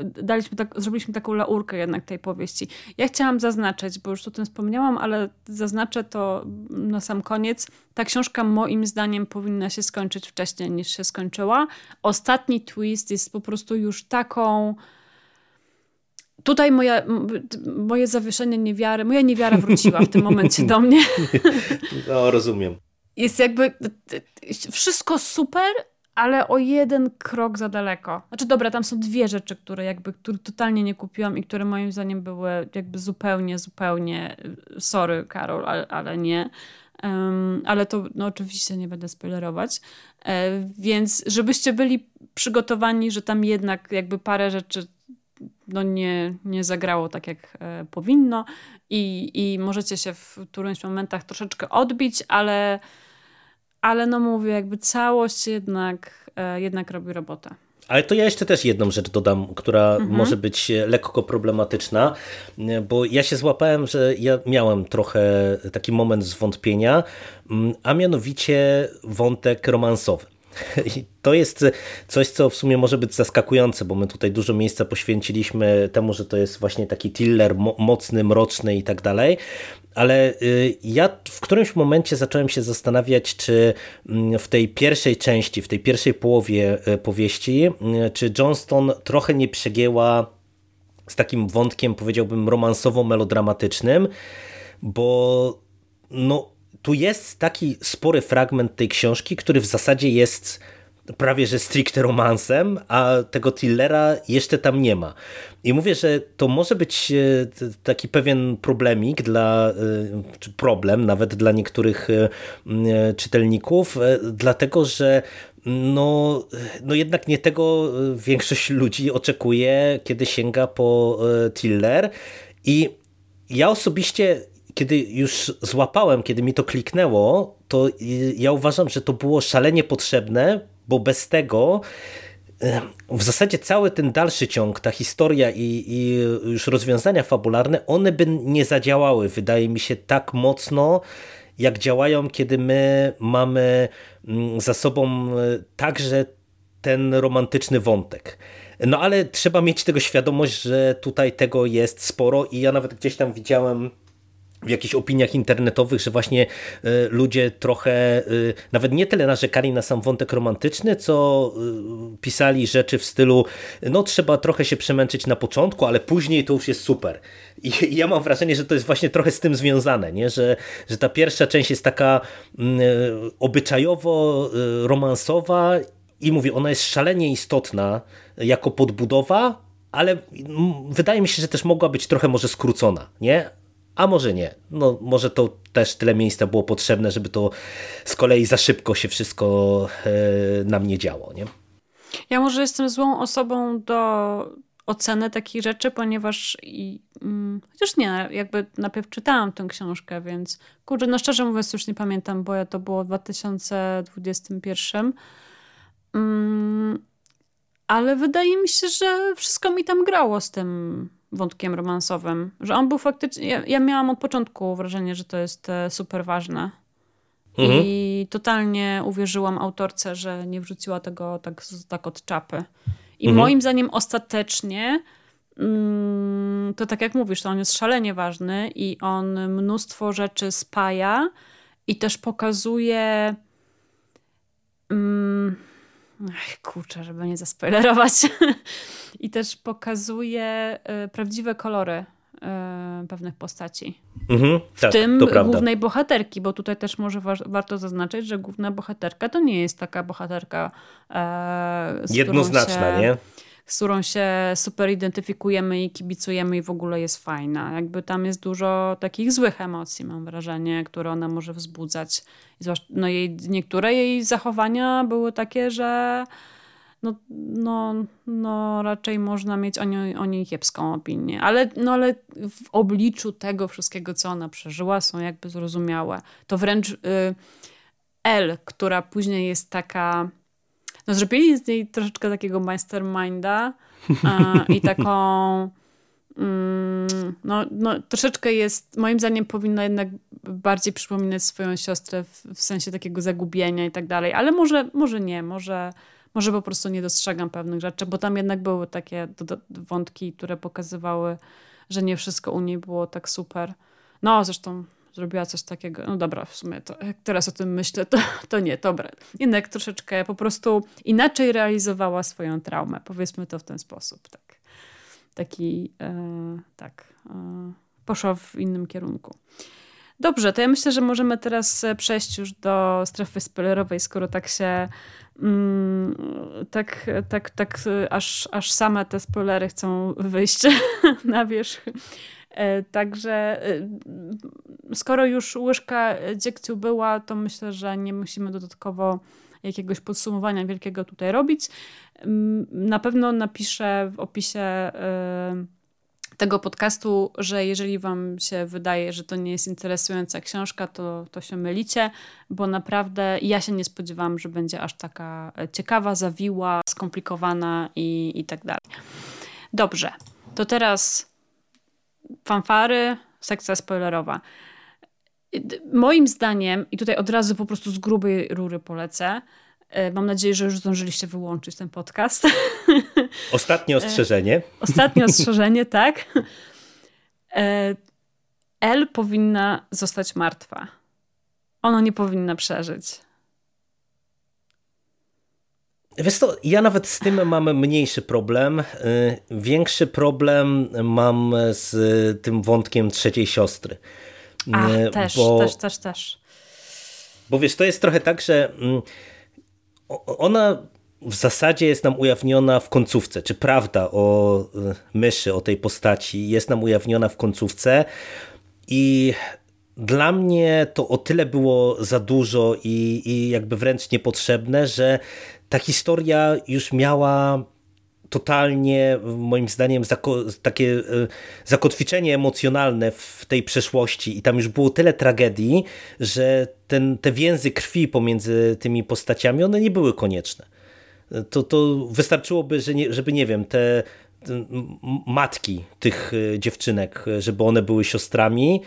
y, daliśmy tak, zrobiliśmy taką laurkę jednak tej powieści. Ja chciałam zaznaczyć, bo już o tym wspomniałam, ale zaznaczę to na sam koniec. Ta książka moim zdaniem powinna się skończyć wcześniej niż się skończyła. Ostatni twist jest po prostu już taką tutaj moja, moje zawieszenie niewiary, moja niewiara wróciła w tym momencie do mnie. No, rozumiem. Jest jakby wszystko super, ale o jeden krok za daleko. Znaczy dobra, tam są dwie rzeczy, które jakby które totalnie nie kupiłam i które moim zdaniem były jakby zupełnie, zupełnie sorry Karol, ale, ale nie. Um, ale to no, oczywiście nie będę spoilerować. E, więc żebyście byli przygotowani, że tam jednak jakby parę rzeczy no, nie, nie zagrało tak, jak e, powinno i, i możecie się w którymś momentach troszeczkę odbić, ale ale no mówię, jakby całość jednak, e, jednak robi robotę. Ale to ja jeszcze też jedną rzecz dodam, która mhm. może być lekko problematyczna, bo ja się złapałem, że ja miałem trochę taki moment zwątpienia, mm, a mianowicie wątek romansowy. I to jest coś, co w sumie może być zaskakujące, bo my tutaj dużo miejsca poświęciliśmy temu, że to jest właśnie taki thriller mocny, mroczny i tak dalej, ale y, ja w którymś momencie zacząłem się zastanawiać, czy mm, w tej pierwszej części, w tej pierwszej połowie y, powieści, y, czy Johnston trochę nie przegięła z takim wątkiem, powiedziałbym, romansowo-melodramatycznym, bo no, tu jest taki spory fragment tej książki, który w zasadzie jest prawie że stricte romansem, a tego thrillera jeszcze tam nie ma. I mówię, że to może być e, taki pewien problemik dla, e, czy problem nawet dla niektórych e, czytelników, dlatego że no, no jednak nie tego większość ludzi oczekuje, kiedy sięga po thriller i ja osobiście kiedy już złapałem, kiedy mi to kliknęło, to ja uważam, że to było szalenie potrzebne, bo bez tego w zasadzie cały ten dalszy ciąg, ta historia i, i, już rozwiązania fabularne, one by nie zadziałały, wydaje mi się, tak mocno, jak działają, kiedy my mamy mm, za sobą e, także ten romantyczny wątek. No ale trzeba mieć tego świadomość, że tutaj tego jest sporo i ja nawet gdzieś tam widziałem w jakichś opiniach internetowych, że właśnie e, ludzie trochę e, nawet nie tyle narzekali na sam wątek romantyczny, co e, pisali rzeczy w stylu no trzeba trochę się przemęczyć na początku, ale później to już jest super. I, ja mam wrażenie, że to jest właśnie trochę z tym związane, nie? Że, że ta pierwsza część jest taka mm, obyczajowo romansowa i mówię, ona jest szalenie istotna jako podbudowa, ale mm, wydaje mi się, że też mogła być trochę może skrócona, nie? A może nie. No, może to też tyle miejsca było potrzebne, żeby to z kolei za szybko się wszystko e, nam nie działo. Nie? Ja może jestem złą osobą do oceny takich rzeczy, ponieważ i, mm, chociaż nie, jakby najpierw czytałam tę książkę, więc kurde, no szczerze mówiąc już nie pamiętam, bo ja to było w 2021. Mm, ale wydaje mi się, że wszystko mi tam grało z tym wątkiem romansowym. Że on był faktycznie. Ja, ja miałam od początku wrażenie, że to jest e, super ważne. Mhm. I totalnie uwierzyłam autorce, że nie wrzuciła tego tak, tak od czapy. I mhm. moim zdaniem ostatecznie mm, to tak jak mówisz, to on jest szalenie ważny i on mnóstwo rzeczy spaja i też pokazuje. Ach, kurczę, żeby nie zaspoilerować. I też pokazuje y, prawdziwe kolory y, pewnych postaci. Mhm, w tak, tym głównej bohaterki, bo tutaj też może wa warto zaznaczyć, że główna bohaterka to nie jest taka bohaterka e, jednoznaczna, się, nie? z którą się super identyfikujemy i kibicujemy i w ogóle jest fajna. Jakby tam jest dużo takich złych emocji, mam wrażenie, które ona może wzbudzać. No jej, niektóre jej zachowania były takie, że no, no, no raczej można mieć o niej, o niej kiepską opinię. Ale, no, ale w obliczu tego wszystkiego, co ona przeżyła, są jakby zrozumiałe. To wręcz y, El, która później jest taka no zrobili z niej troszeczkę takiego masterminda i taką mm, no, no, troszeczkę jest, moim zdaniem powinna jednak bardziej przypominać swoją siostrę w, w sensie takiego zagubienia i tak dalej, ale może, może nie, może, może po prostu nie dostrzegam pewnych rzeczy, bo tam jednak były takie wątki, które pokazywały, że nie wszystko u niej było tak super. No, zresztą zrobiła coś takiego. No dobra, w sumie to jak teraz o tym myślę, to, to nie, dobra. Jednak troszeczkę po prostu inaczej realizowała swoją traumę. Powiedzmy to w ten sposób, tak. Taki, e, tak, e, poszła w innym kierunku. Dobrze, to ja myślę, że możemy teraz przejść już do strefy spoilerowej, skoro tak się mm, tak, tak, tak aż, aż same te spoilery chcą wyjść na wierzch. E, także e, skoro już łyżka dziegciu była, to myślę, że nie musimy dodatkowo jakiegoś podsumowania wielkiego tutaj robić. Na pewno napiszę w opisie e, tego podcastu, że jeżeli wam się wydaje, że to nie jest interesująca książka, to, to się mylicie, bo naprawdę ja się nie spodziewałam, że będzie aż taka ciekawa, zawiła, skomplikowana i, i tak dalej. Dobrze, to teraz fanfary, sekcja spoilerowa. Moim zdaniem, i tutaj od razu po prostu z grubej rury polecę, e, Mam nadzieję, że już zdążyliście wyłączyć ten podcast. Ostatnie ostrzeżenie. Ostatnie ostrzeżenie, tak. El powinna zostać martwa. Ona nie powinna przeżyć. Wiesz to, ja nawet z tym mam mniejszy problem. Y, większy problem mam z tym wątkiem trzeciej siostry. A, y, też, bo, też, też, też. Bo wiesz, to jest trochę tak, że mm, ona w zasadzie jest nam ujawniona w końcówce. Czy prawda o y, myszy, o tej postaci jest nam ujawniona w końcówce i dla mnie to o tyle było za dużo i, i jakby wręcz niepotrzebne, że ta historia już miała totalnie, moim zdaniem, takie e, zakotwiczenie emocjonalne w tej przeszłości i tam już było tyle tragedii, że ten, te więzy krwi pomiędzy tymi postaciami, one nie były konieczne. To, to wystarczyłoby, że nie, żeby, nie wiem, te matki tych e, dziewczynek, żeby one były siostrami,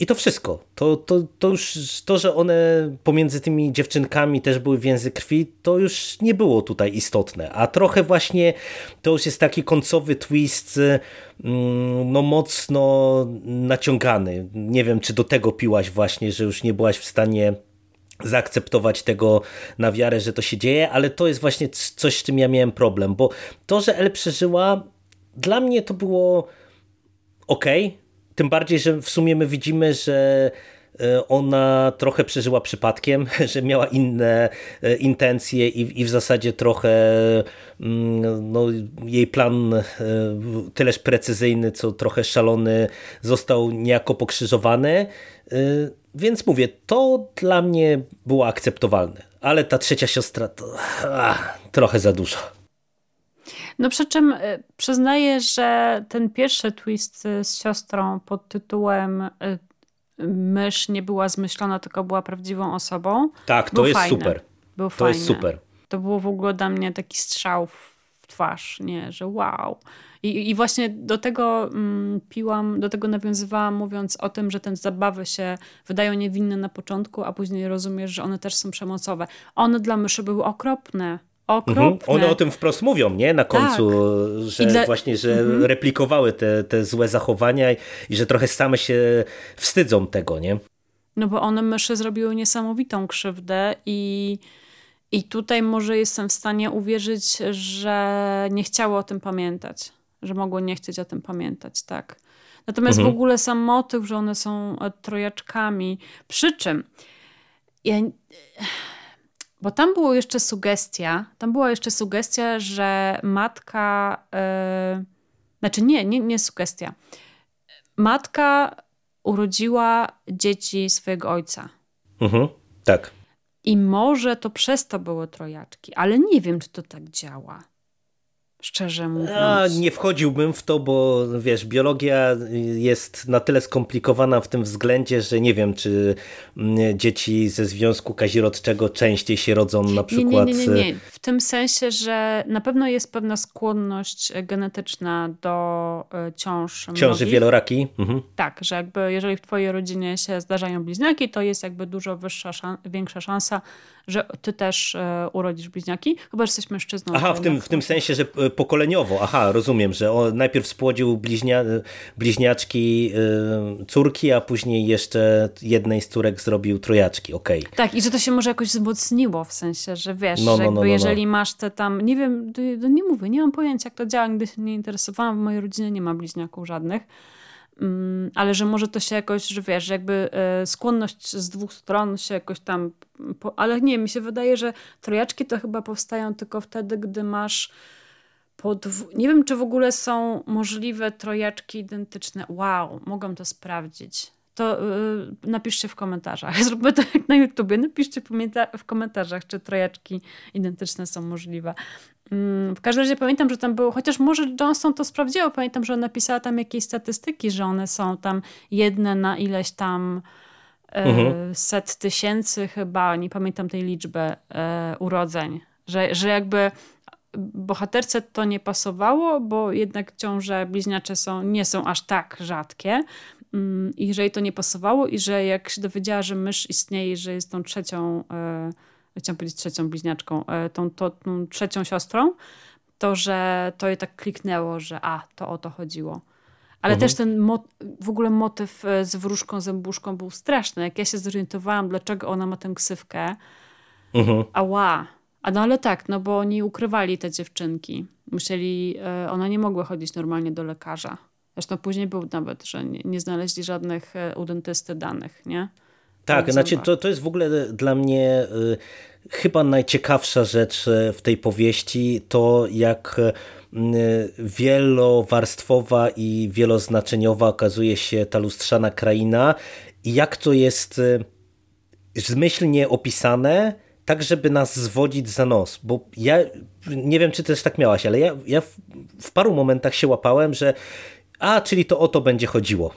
i to wszystko. To, to, to już to, że one pomiędzy tymi dziewczynkami też były więzy krwi, to już nie było tutaj istotne. A trochę właśnie to już jest taki końcowy twist, mm, no mocno naciągany. Nie wiem, czy do tego piłaś właśnie, że już nie byłaś w stanie zaakceptować tego na wiarę, że to się dzieje, ale to jest właśnie coś, z czym ja miałem problem, bo to, że El przeżyła, dla mnie to było ok, tym bardziej, że w sumie my widzimy, że e, ona trochę przeżyła przypadkiem, że miała inne e, intencje i, i w zasadzie trochę mm, no, jej plan e, tyleż precyzyjny, co trochę szalony został niejako pokrzyżowany. Więc mówię, to dla mnie było akceptowalne, ale ta trzecia siostra to ach, trochę za dużo. No przy czym y, przyznaję, że ten pierwszy twist y, z siostrą pod tytułem y, mysz nie była zmyślona, tylko była prawdziwą osobą. Tak, to jest fajny. super. Był to fajny. jest super. To było w ogóle dla mnie taki strzał w twarz, nie, że wow. I, I, właśnie do tego mm, piłam, do tego nawiązywałam, mówiąc o tym, że te zabawy się wydają niewinne na początku, a później rozumiesz, że one też są przemocowe. One dla myszy były okropne. Mhm. One o tym wprost mówią, nie? Na końcu, tak. że dla... właśnie, że mhm. replikowały te, te złe zachowania i, i że trochę same się wstydzą tego, nie? No bo one myszy zrobiły niesamowitą krzywdę i, i tutaj może jestem w stanie uwierzyć, że nie chciały o tym pamiętać. Że mogły nie chcieć o tym pamiętać, tak. Natomiast mhm. w ogóle sam motyw, że one są e, trojaczkami. Przy czym ja bo tam była jeszcze sugestia, tam była jeszcze sugestia, że matka, yy, znaczy nie, nie, nie sugestia. Matka urodziła dzieci swojego ojca. Mhm, tak. I może to przez to były trojaczki, ale nie wiem, czy to tak działa szczerze mówiąc. A, nie wchodziłbym w to, bo wiesz, biologia jest na tyle skomplikowana w tym względzie, że nie wiem, czy mm, dzieci ze związku kazirodczego częściej się rodzą na przykład... Nie, nie, nie, nie, w tym sensie, że na pewno jest pewna skłonność genetyczna do e, ciąż Ciąży wieloraki? Mhm. Tak, że jakby jeżeli w twojej rodzinie się zdarzają bliźniaki, to jest jakby dużo wyższa, większa szansa, że ty też urodzisz bliźniaki, chyba, że jesteś mężczyzną. Aha, w tym, w tym sensie, że pokoleniowo, aha, rozumiem, że on najpierw spłodził bliźnia, bliźniaczki y, córki, a później jeszcze jednej z córek zrobił trojaczki, okej. Okay. Tak, i że to się może jakoś wzmocniło, w sensie, że wiesz, no, no, że no, no, no, jeżeli masz te tam, nie wiem, nie mówię, nie mam pojęcia jak to działa, nigdy się nie interesowałam, w mojej rodzinie nie ma bliźniaków żadnych, mm, ale że może to się jakoś, że wiesz, jakby e, skłonność z dwóch stron się jakoś tam, ale nie, mi się wydaje, że trojaczki to chyba powstają tylko wtedy, gdy masz Podw... Nie wiem, czy w ogóle są możliwe trojaczki identyczne. Wow, mogą to sprawdzić. To yy, napiszcie w komentarzach. Zróbmy to jak na YouTubie. Napiszcie w komentarzach, czy trojaczki identyczne są możliwe. Mm, w każdym razie pamiętam, że tam było, chociaż może Johnston to sprawdziło, pamiętam, że ona napisała tam jakieś statystyki, że one są tam jedne na ileś tam e, mhm. set tysięcy chyba, nie pamiętam tej liczby e, urodzeń, że, że jakby bohaterce to nie pasowało, bo jednak ciąże bliźniacze są, nie są aż tak rzadkie mm, i że jej to nie pasowało i że jak się dowiedziała, że mysz istnieje, że jest tą trzecią e, chciałam powiedzieć trzecią bliźniaczką, e, tą, tą, tą trzecią siostrą, to, że to jej tak kliknęło, że a, to o to chodziło. Ale mhm. też ten w ogóle motyw e, z wróżką, zębuszką był straszny. Jak ja się zorientowałam, dlaczego ona ma tę ksywkę, mhm. ała. A no ale tak, no bo oni ukrywali te dziewczynki. Musieli, e, one nie mogły chodzić normalnie do lekarza. Zresztą później był nawet, że nie, nie znaleźli żadnych u dentysty danych, nie? Tak, znaczy to, to jest w ogóle dla mnie y, chyba najciekawsza rzecz y, w tej powieści, to jak wielowarstwowa i wieloznaczeniowa okazuje się ta lustrzana kraina i jak to jest zmyślnie opisane, tak żeby nas zwodzić za nos, bo ja nie wiem, czy też tak miałaś, ale ja, ja w, w paru momentach się łapałem, że a, czyli to o to będzie chodziło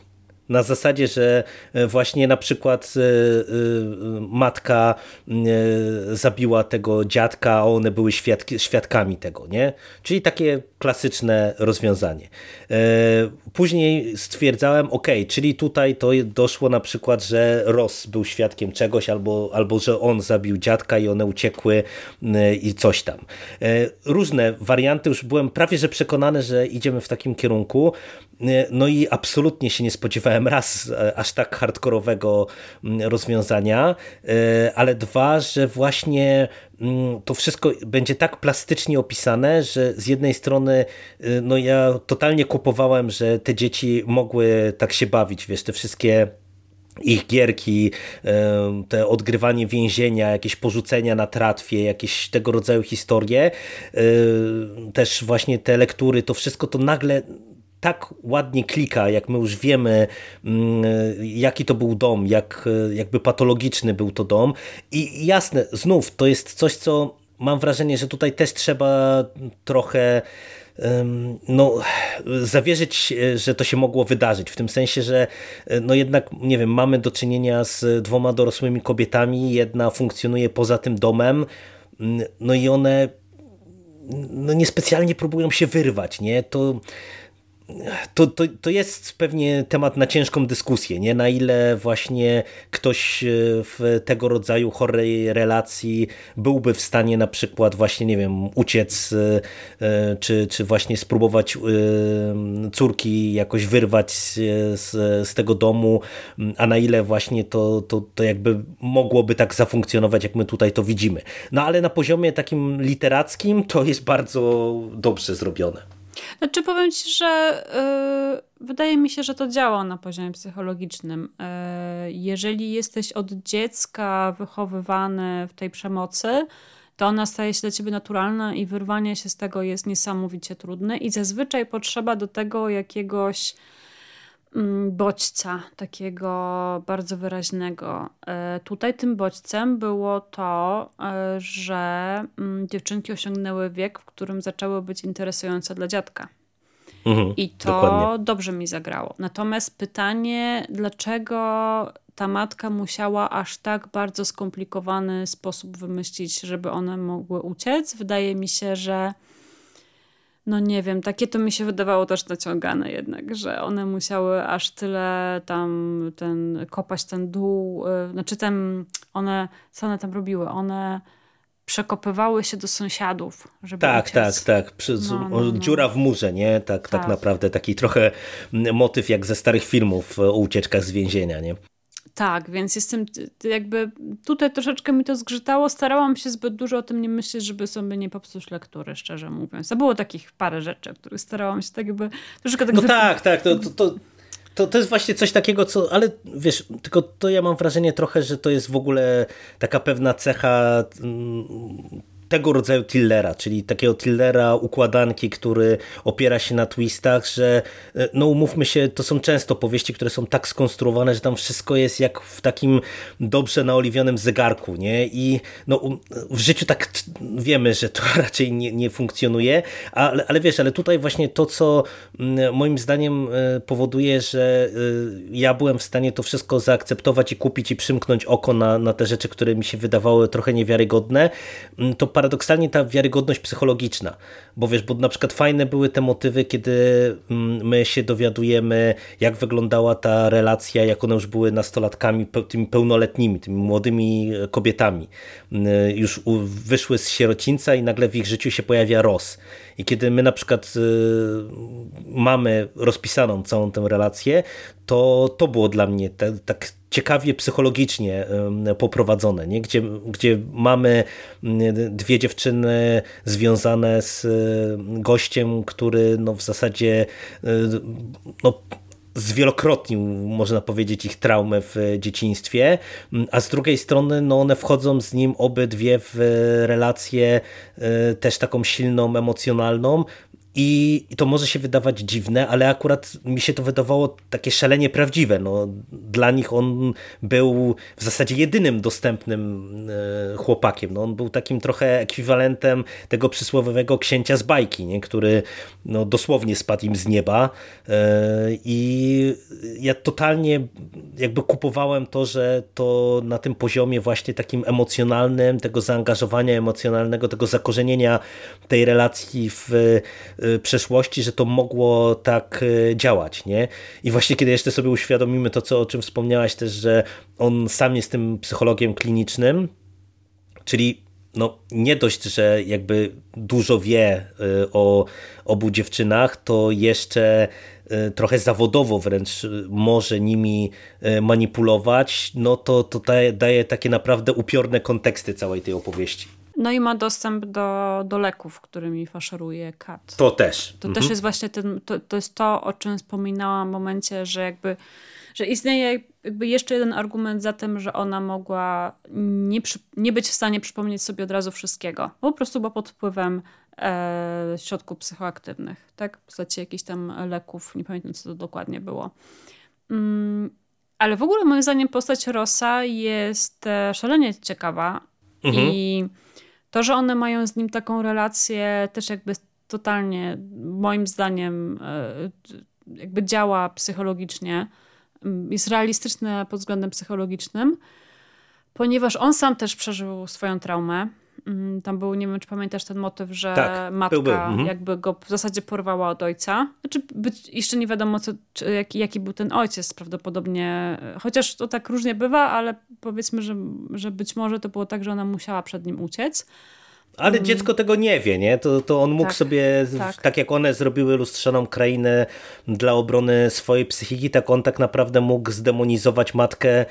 na zasadzie, że e, właśnie na przykład e, e, matka zabiła tego dziadka, a one były świadki, świadkami tego, nie? Czyli takie klasyczne rozwiązanie. Później stwierdzałem, ok, czyli tutaj to doszło na przykład, że Ross był świadkiem czegoś, albo, albo że on zabił dziadka i one uciekły i coś tam. Różne warianty, już byłem prawie że przekonany, że idziemy w takim kierunku, no i absolutnie się nie spodziewałem raz e, aż tak hardkorowego mm, rozwiązania, e, ale dwa, że właśnie to wszystko będzie tak plastycznie opisane, że z jednej strony e, no ja totalnie kupowałem, że te dzieci mogły tak się bawić, wiesz, te wszystkie ich gierki, te odgrywanie więzienia, jakieś porzucenia na tratwie, jakieś tego rodzaju historie, też właśnie te lektury, to wszystko to nagle tak ładnie klika, jak my już wiemy, mm, jaki to był dom, jak jakby patologiczny był to dom. I jasne, znów to jest coś, co mam wrażenie, że tutaj też trzeba trochę no, zawierzyć, że to się mogło wydarzyć. W tym sensie, że no jednak, nie wiem, mamy do czynienia z dwoma dorosłymi kobietami, jedna funkcjonuje poza tym domem, mm, no i one no niespecjalnie próbują się wyrwać, nie? To to, to, to jest pewnie temat na ciężką dyskusję, nie? Na ile właśnie ktoś e, w tego rodzaju chorej relacji byłby w stanie na przykład właśnie, nie wiem, uciec, e, e, czy, czy właśnie spróbować córki jakoś wyrwać z, z tego domu, a na ile właśnie to, to, to jakby mogłoby tak zafunkcjonować, jak my tutaj to widzimy. No ale na poziomie takim literackim to jest bardzo dobrze zrobione. Znaczy powiem ci, że yy, wydaje mi się, że to działa na poziomie psychologicznym. Yy, jeżeli jesteś od dziecka wychowywany w tej przemocy, to ona staje się dla ciebie naturalna i wyrwanie się z tego jest niesamowicie trudne i zazwyczaj potrzeba do tego jakiegoś bodźca, takiego bardzo wyraźnego. E, tutaj tym bodźcem było to, e, że mm, dziewczynki osiągnęły wiek, w którym zaczęły być interesujące dla dziadka. Mhm, I to dokładnie. dobrze mi zagrało. Natomiast pytanie, dlaczego ta matka musiała aż tak bardzo skomplikowany sposób wymyślić, żeby one mogły uciec? Wydaje mi się, że no nie wiem, takie to mi się wydawało też naciągane jednak, że one musiały aż tyle tam ten, kopać ten dół, yy, znaczy ten, one, co one tam robiły? One przekopywały się do sąsiadów, żeby Tak, uciec. tak, tak. Przy, no, no, no. Dziura w murze, nie? Tak, tak, tak naprawdę taki trochę motyw jak ze starych filmów o ucieczkach z więzienia, nie? Tak, więc jestem jakby tutaj troszeczkę mi to zgrzytało. Starałam się zbyt dużo o tym nie myśleć, żeby sobie nie popsuć lektury, szczerze mówiąc. A było takich parę rzeczy, o których starałam się tak jakby troszeczkę tak... No tak, tak, to, to, to... To, to jest właśnie coś takiego, co, ale wiesz, tylko to ja mam wrażenie trochę, że to jest w ogóle taka pewna cecha mm, tego rodzaju thrillera, czyli takiego thrillera układanki, który opiera się na twistach, że no umówmy się, to są często powieści, które są tak skonstruowane, że tam wszystko jest jak w takim dobrze naoliwionym zegarku, nie? I no, w życiu tak wiemy, że to raczej nie, nie funkcjonuje, ale, ale wiesz, ale tutaj właśnie to, co moim zdaniem e, powoduje, że e, ja byłem w stanie to wszystko zaakceptować i kupić i przymknąć oko na, na te rzeczy, które mi się wydawały trochę niewiarygodne, to paradoksalnie ta wiarygodność psychologiczna, bo wiesz, bo na przykład fajne były te motywy, kiedy mm, my się dowiadujemy, jak wyglądała ta relacja, jak one już były nastolatkami, tymi pełnoletnimi, tymi młodymi kobietami. Już wyszły z sierocińca i nagle w ich życiu się pojawia Ross. I kiedy my na przykład y, mamy rozpisaną całą tę relację, to to było dla mnie tak ciekawie psychologicznie poprowadzone, nie? Gdzie, gdzie mamy dwie dziewczyny związane z gościem, który no w zasadzie y, no, zwielokrotnił, można powiedzieć, ich traumę w dzieciństwie, a z drugiej strony no one wchodzą z nim obydwie w relację e, też taką silną, emocjonalną, i to może się wydawać dziwne, ale akurat mi się to wydawało takie szalenie prawdziwe. No, dla nich on był w zasadzie jedynym dostępnym e, chłopakiem. No, on był takim trochę ekwiwalentem tego przysłowiowego księcia z bajki, nie? który no, dosłownie spadł im z nieba. E, I ja totalnie jakby kupowałem to, że to na tym poziomie właśnie takim emocjonalnym, tego zaangażowania emocjonalnego, tego zakorzenienia tej relacji w przeszłości, że to mogło tak y, działać, nie? I właśnie kiedy jeszcze sobie uświadomimy to, co, o czym wspomniałaś też, że on sam jest tym psychologiem klinicznym, czyli no, nie dość, że jakby dużo wie y, o obu dziewczynach, to jeszcze trochę zawodowo wręcz może nimi manipulować, no to, to daje, daje takie naprawdę upiorne konteksty całej tej opowieści. No i ma dostęp do, do leków, którymi faszeruje kat. To też. To mhm. też jest właśnie ten, to, to jest to, o czym wspominałam w momencie, że jakby że istnieje jakby jeszcze jeden argument za tym, że ona mogła nie, przy, nie być w stanie przypomnieć sobie od razu wszystkiego. Po prostu była pod wpływem e, środków psychoaktywnych, tak? W postaci jakichś tam leków, nie pamiętam co to dokładnie było. Mm, ale w ogóle moim zdaniem postać Rossa jest e, szalenie ciekawa mhm. i to, że one mają z nim taką relację, też jakby totalnie, moim zdaniem, e, jakby działa psychologicznie, jest realistyczne pod względem psychologicznym, ponieważ on sam też przeżył swoją traumę. Mm, tam był, nie wiem, czy pamiętasz ten motyw, że tak, matka był, był. Mhm. jakby go w zasadzie porwała od ojca. Znaczy, być, jeszcze nie wiadomo, co, czy, jaki, jaki był ten ojciec prawdopodobnie. Chociaż to tak różnie bywa, ale powiedzmy, że, że być może to było tak, że ona musiała przed nim uciec. Ale mm. dziecko tego nie wie, nie? To, to on mógł tak, sobie, tak. tak. jak one zrobiły lustrzaną krainę dla obrony swojej psychiki, tak on tak naprawdę mógł zdemonizować matkę y,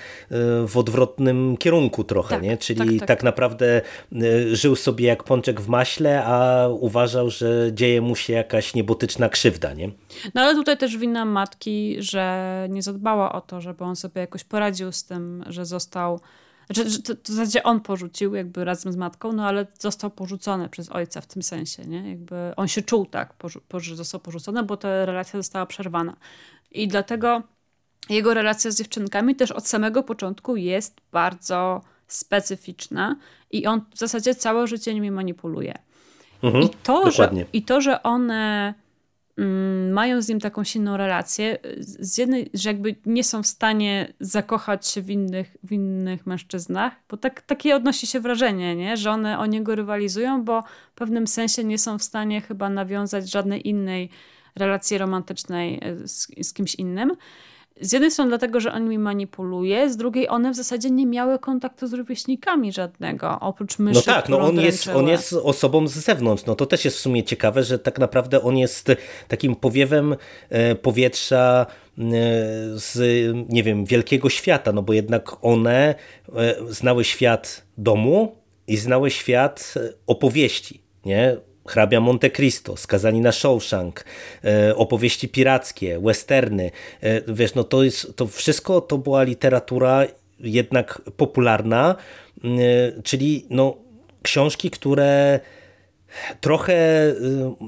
w odwrotnym kierunku trochę, tak, nie? Czyli tak, tak. tak, naprawdę y, żył sobie jak pączek w maśle, a uważał, że dzieje mu się jakaś niebotyczna krzywda, nie? No ale tutaj też wina matki, że nie zadbała o to, żeby on sobie jakoś poradził z tym, że został znaczy, to, to w zasadzie on porzucił jakby razem z matką, no ale został porzucony przez ojca w tym sensie, nie? Jakby on się czuł tak, że został porzucony, bo ta relacja została przerwana. I dlatego jego relacja z dziewczynkami też od samego początku jest bardzo specyficzna i on w zasadzie całe życie nimi manipuluje. Mhm, I, to, że, I to, że one mają z nim taką silną relację, z jednej, że jakby nie są w stanie zakochać się w innych, w innych mężczyznach, bo tak, takie odnosi się wrażenie, nie? że one o niego rywalizują, bo w pewnym sensie nie są w stanie chyba nawiązać żadnej innej relacji romantycznej e, z, z kimś innym z jednej strony dlatego, że on mi manipuluje, z drugiej one w zasadzie nie miały kontaktu z rówieśnikami żadnego, oprócz myszy, No tak, no on jest, on jest osobą z zewnątrz, no to też jest w sumie ciekawe, że tak naprawdę on jest takim powiewem e, powietrza e, z, nie wiem, wielkiego świata, no bo jednak one e, znały świat domu i znały świat opowieści, nie? Hrabia Monte Cristo, skazani na Shawshank, e, opowieści pirackie, westerny. E, wiesz, no to, jest, to wszystko to była literatura jednak popularna, e, czyli no książki, które trochę y,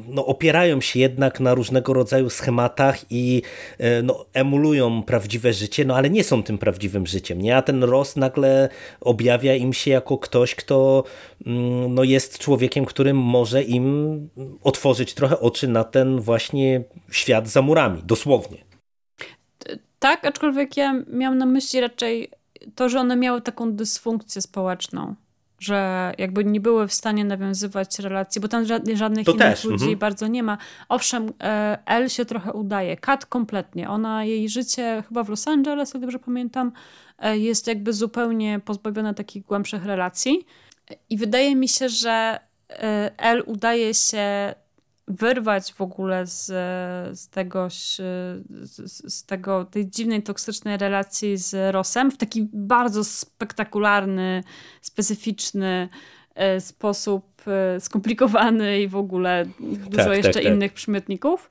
no, opierają się jednak na różnego rodzaju schematach i y, no, emulują prawdziwe życie, no ale nie są tym prawdziwym życiem, nie? A ten Ross nagle objawia im się jako ktoś, kto mm, no, jest człowiekiem, którym może im otworzyć trochę oczy na ten właśnie świat za murami, dosłownie. Tak, aczkolwiek ja miałam na myśli raczej to, że one miały taką dysfunkcję społeczną że jakby nie były w stanie nawiązywać relacji, bo tam żadnych to innych też. ludzi mhm. bardzo nie ma. Owszem, El się trochę udaje, Kat kompletnie. Ona, jej życie chyba w Los Angeles, jak dobrze pamiętam, e, jest jakby zupełnie pozbawione takich głębszych relacji. I wydaje mi się, że El udaje się wyrwać w ogóle z, z, tego, z, z tego, tej dziwnej, toksycznej relacji z Rosem w taki bardzo spektakularny, specyficzny e, sposób, e, skomplikowany i w ogóle dużo tak, jeszcze tak, tak. innych przymiotników.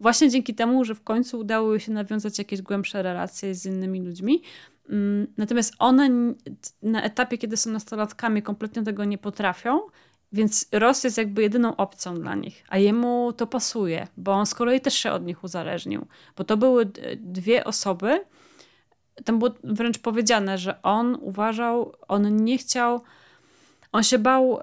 Właśnie dzięki temu, że w końcu udało się nawiązać jakieś głębsze relacje z innymi ludźmi. Mm, natomiast one na etapie, kiedy są nastolatkami, kompletnie tego nie potrafią więc Ross jest jakby jedyną opcją dla nich, a jemu to pasuje, bo on z kolei też się od nich uzależnił, bo to były dwie osoby. Tam było wręcz powiedziane, że on uważał, on nie chciał, on się bał y,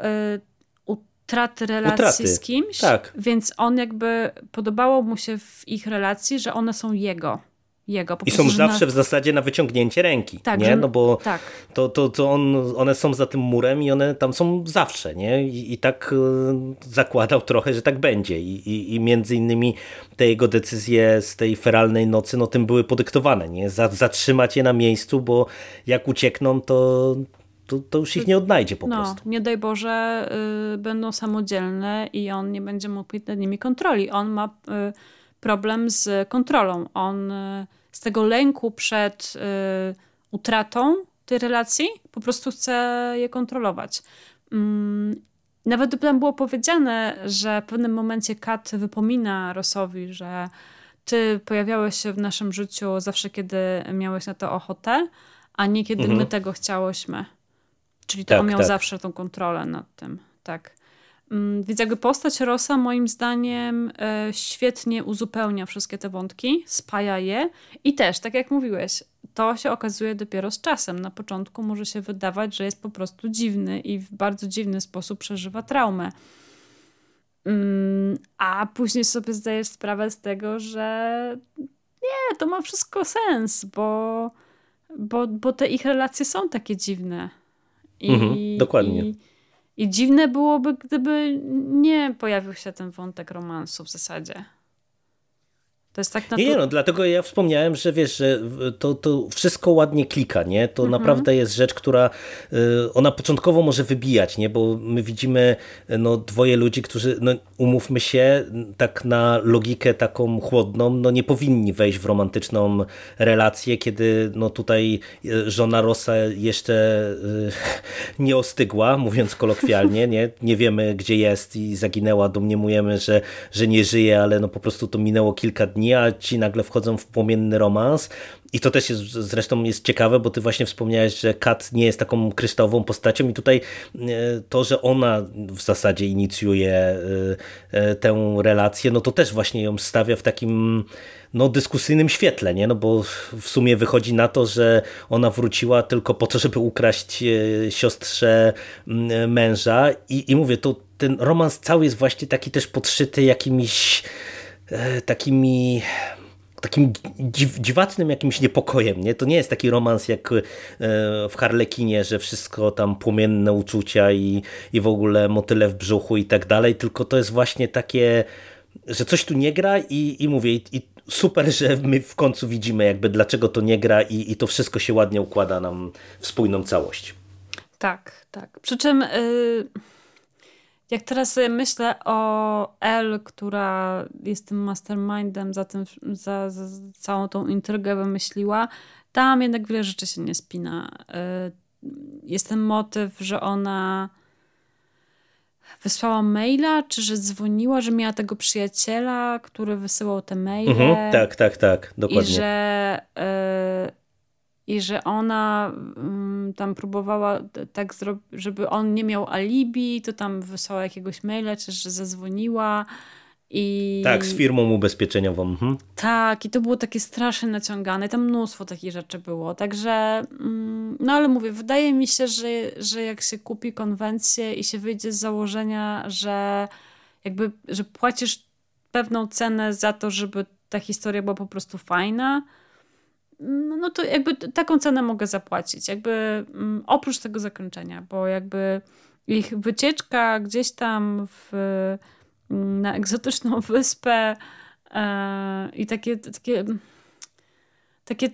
utraty relacji utraty. z kimś, tak. więc on jakby podobało mu się w ich relacji, że one są jego jego. I są zawsze na... w zasadzie na wyciągnięcie ręki, tak, nie? No bo tak. to, to, to on, one są za tym murem i one tam są zawsze, nie? I, i tak e, zakładał trochę, że tak będzie I, i, i między innymi te jego decyzje z tej feralnej nocy, no tym były podyktowane, nie? Zatrzymać je na miejscu, bo jak uciekną, to, to, to, już ich nie odnajdzie po no, prostu. Nie daj Boże, y, będą samodzielne i on nie będzie mógł mieć nad nimi kontroli. On ma y, problem z kontrolą. On y, z tego lęku przed y, utratą tej relacji po prostu chce je kontrolować. Mm, nawet tam było powiedziane, że w pewnym momencie Kat wypomina Rosowi, że ty pojawiałeś się w naszym życiu zawsze, kiedy miałeś na to ochotę, a nie kiedy mhm. my tego chciałyśmy. Czyli to tak, on miał tak. zawsze tą kontrolę nad tym. Tak. Mm, więc jakby postać Rosa moim zdaniem e, świetnie uzupełnia wszystkie te wątki, spaja je i też, tak jak mówiłeś, to się okazuje dopiero z czasem. Na początku może się wydawać, że jest po prostu dziwny i w bardzo dziwny sposób przeżywa traumę. Mm, a później sobie zdajesz sprawę z tego, że nie, to ma wszystko sens, bo, bo, bo te ich relacje są takie dziwne. I, mhm, dokładnie. I, i dziwne byłoby, gdyby nie pojawił się ten wątek romansu w zasadzie. To jest tak natu- Nie, nie, no dlatego ja wspomniałem, że wiesz, że to, to wszystko ładnie klika, nie? To mhm. naprawdę jest rzecz, która y, ona początkowo może wybijać, nie? Bo my widzimy no, dwoje ludzi, którzy, no, umówmy się, tak na logikę taką chłodną, no nie powinni wejść w romantyczną relację, kiedy no tutaj y, żona Rosa jeszcze y, nie ostygła, mówiąc kolokwialnie, nie? Nie wiemy, gdzie jest i zaginęła, domniemujemy, że, że nie żyje, ale no po prostu to minęło kilka dni dni, a ci nagle wchodzą w płomienny romans. I to też jest, zresztą jest ciekawe, bo ty właśnie wspomniałeś, że Kat nie jest taką kryształową postacią i tutaj e, to, że ona w zasadzie inicjuje e, e, tę relację, no to też właśnie ją stawia w takim no, dyskusyjnym świetle, nie? No bo w sumie wychodzi na to, że ona wróciła tylko po to, żeby ukraść siostrze męża i, i mówię, to ten romans cały jest właśnie taki też podszyty jakimiś takimi takim dziw, dziwacznym jakimś niepokojem. Nie? To nie jest taki romans jak e, w Harlekinie, że wszystko tam płomienne uczucia i, i w ogóle motyle w brzuchu i tak dalej, tylko to jest właśnie takie, że coś tu nie gra i, i mówię, i, i super, że my w końcu widzimy jakby dlaczego to nie gra i, i to wszystko się ładnie układa nam w spójną całość. Tak, tak. Przy czym... Yy jak teraz sobie myślę o El, która jest tym mastermindem, za, tym, za, za całą tą intrygę wymyśliła, tam jednak wiele rzeczy się nie spina. Y, jest ten motyw, że ona wysłała maila, czy że dzwoniła, że miała tego przyjaciela, który wysyłał te maile. Mhm, tak, tak, tak, dokładnie. I że, yy, i że ona tam próbowała tak zrobić, żeby on nie miał alibi, to tam wysłała jakiegoś maila, czy że zadzwoniła. I... Tak, z firmą ubezpieczeniową. Mhm. Tak, i to było takie strasznie naciągane. Tam mnóstwo takich rzeczy było. Także, mm, no ale mówię, wydaje mi się, że, że jak się kupi konwencję i się wyjdzie z założenia, że jakby, że płacisz pewną cenę za to, żeby ta historia była po prostu fajna, no, no to jakby taką cenę mogę zapłacić. Jakby mm, oprócz tego zakończenia, bo jakby ich wycieczka gdzieś tam w, mm, na egzotyczną wyspę e, i takie takie takie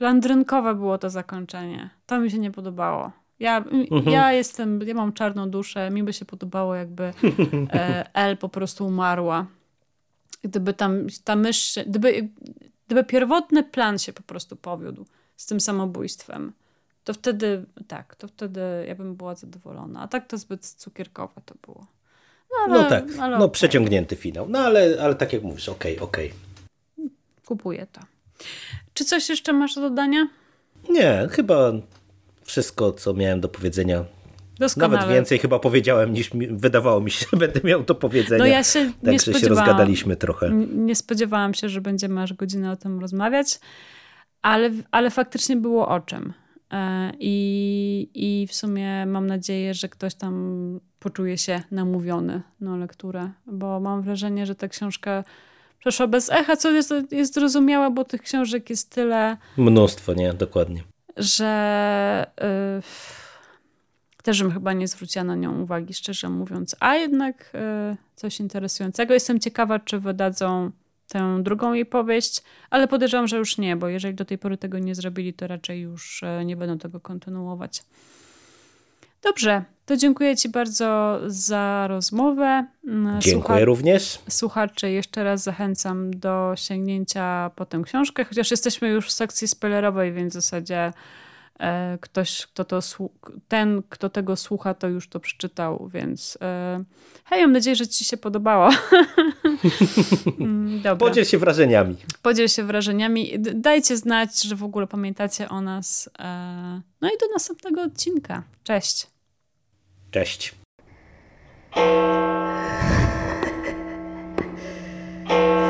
landrynkowe było to zakończenie. To mi się nie podobało. Ja, mhm. ja jestem, ja mam czarną duszę, mi by się podobało jakby e, El po prostu umarła. Gdyby tam ta mysz, gdyby, gdyby pierwotny plan się po prostu powiódł z tym samobójstwem, to wtedy tak, to wtedy ja bym była zadowolona. A tak to zbyt cukierkowe to było. No, ale, no tak, ale no okay. przeciągnięty finał. No ale, ale tak jak mówisz, okej, okay, okej. Okay. Kupuję to. Czy coś jeszcze masz do dodania? Nie, chyba wszystko, co miałem do powiedzenia. Doskonale. Nawet więcej chyba powiedziałem, niż mi, wydawało mi się, że będę miał do powiedzenia. No ja się Także się rozgadaliśmy trochę. Nie spodziewałam się, że będziemy aż godzinę o tym rozmawiać, ale, ale faktycznie było o czym. E, I, I w sumie mam nadzieję, że ktoś tam poczuje się namówiony na lekturę, bo mam wrażenie, że ta książka przeszła bez echa, co jest, jest zrozumiałe, bo tych książek jest tyle. Mnóstwo, nie? Dokładnie że yy, też bym chyba nie zwróciła na nią uwagi, szczerze mówiąc. A jednak yy, coś interesującego. Jestem ciekawa, czy wydadzą tę drugą jej powieść, ale podejrzewam, że już nie, bo jeżeli do tej pory tego nie zrobili, to raczej już yy, nie będą tego kontynuować. Dobrze, to dziękuję Ci bardzo za rozmowę. Mm, dziękuję również. Słuchacze, jeszcze raz zachęcam do sięgnięcia po tę książkę, chociaż jesteśmy już w sekcji spoilerowej, więc w zasadzie e, E, ktoś, kto to, ten, kto tego słucha, to już to przeczytał, więc e, hej, mam nadzieję, że ci się podobało. Mm, dobra. Podziel się wrażeniami. Podziel się wrażeniami. Dajcie znać, że w ogóle pamiętacie o nas. E, no i do następnego odcinka. Cześć. Cześć.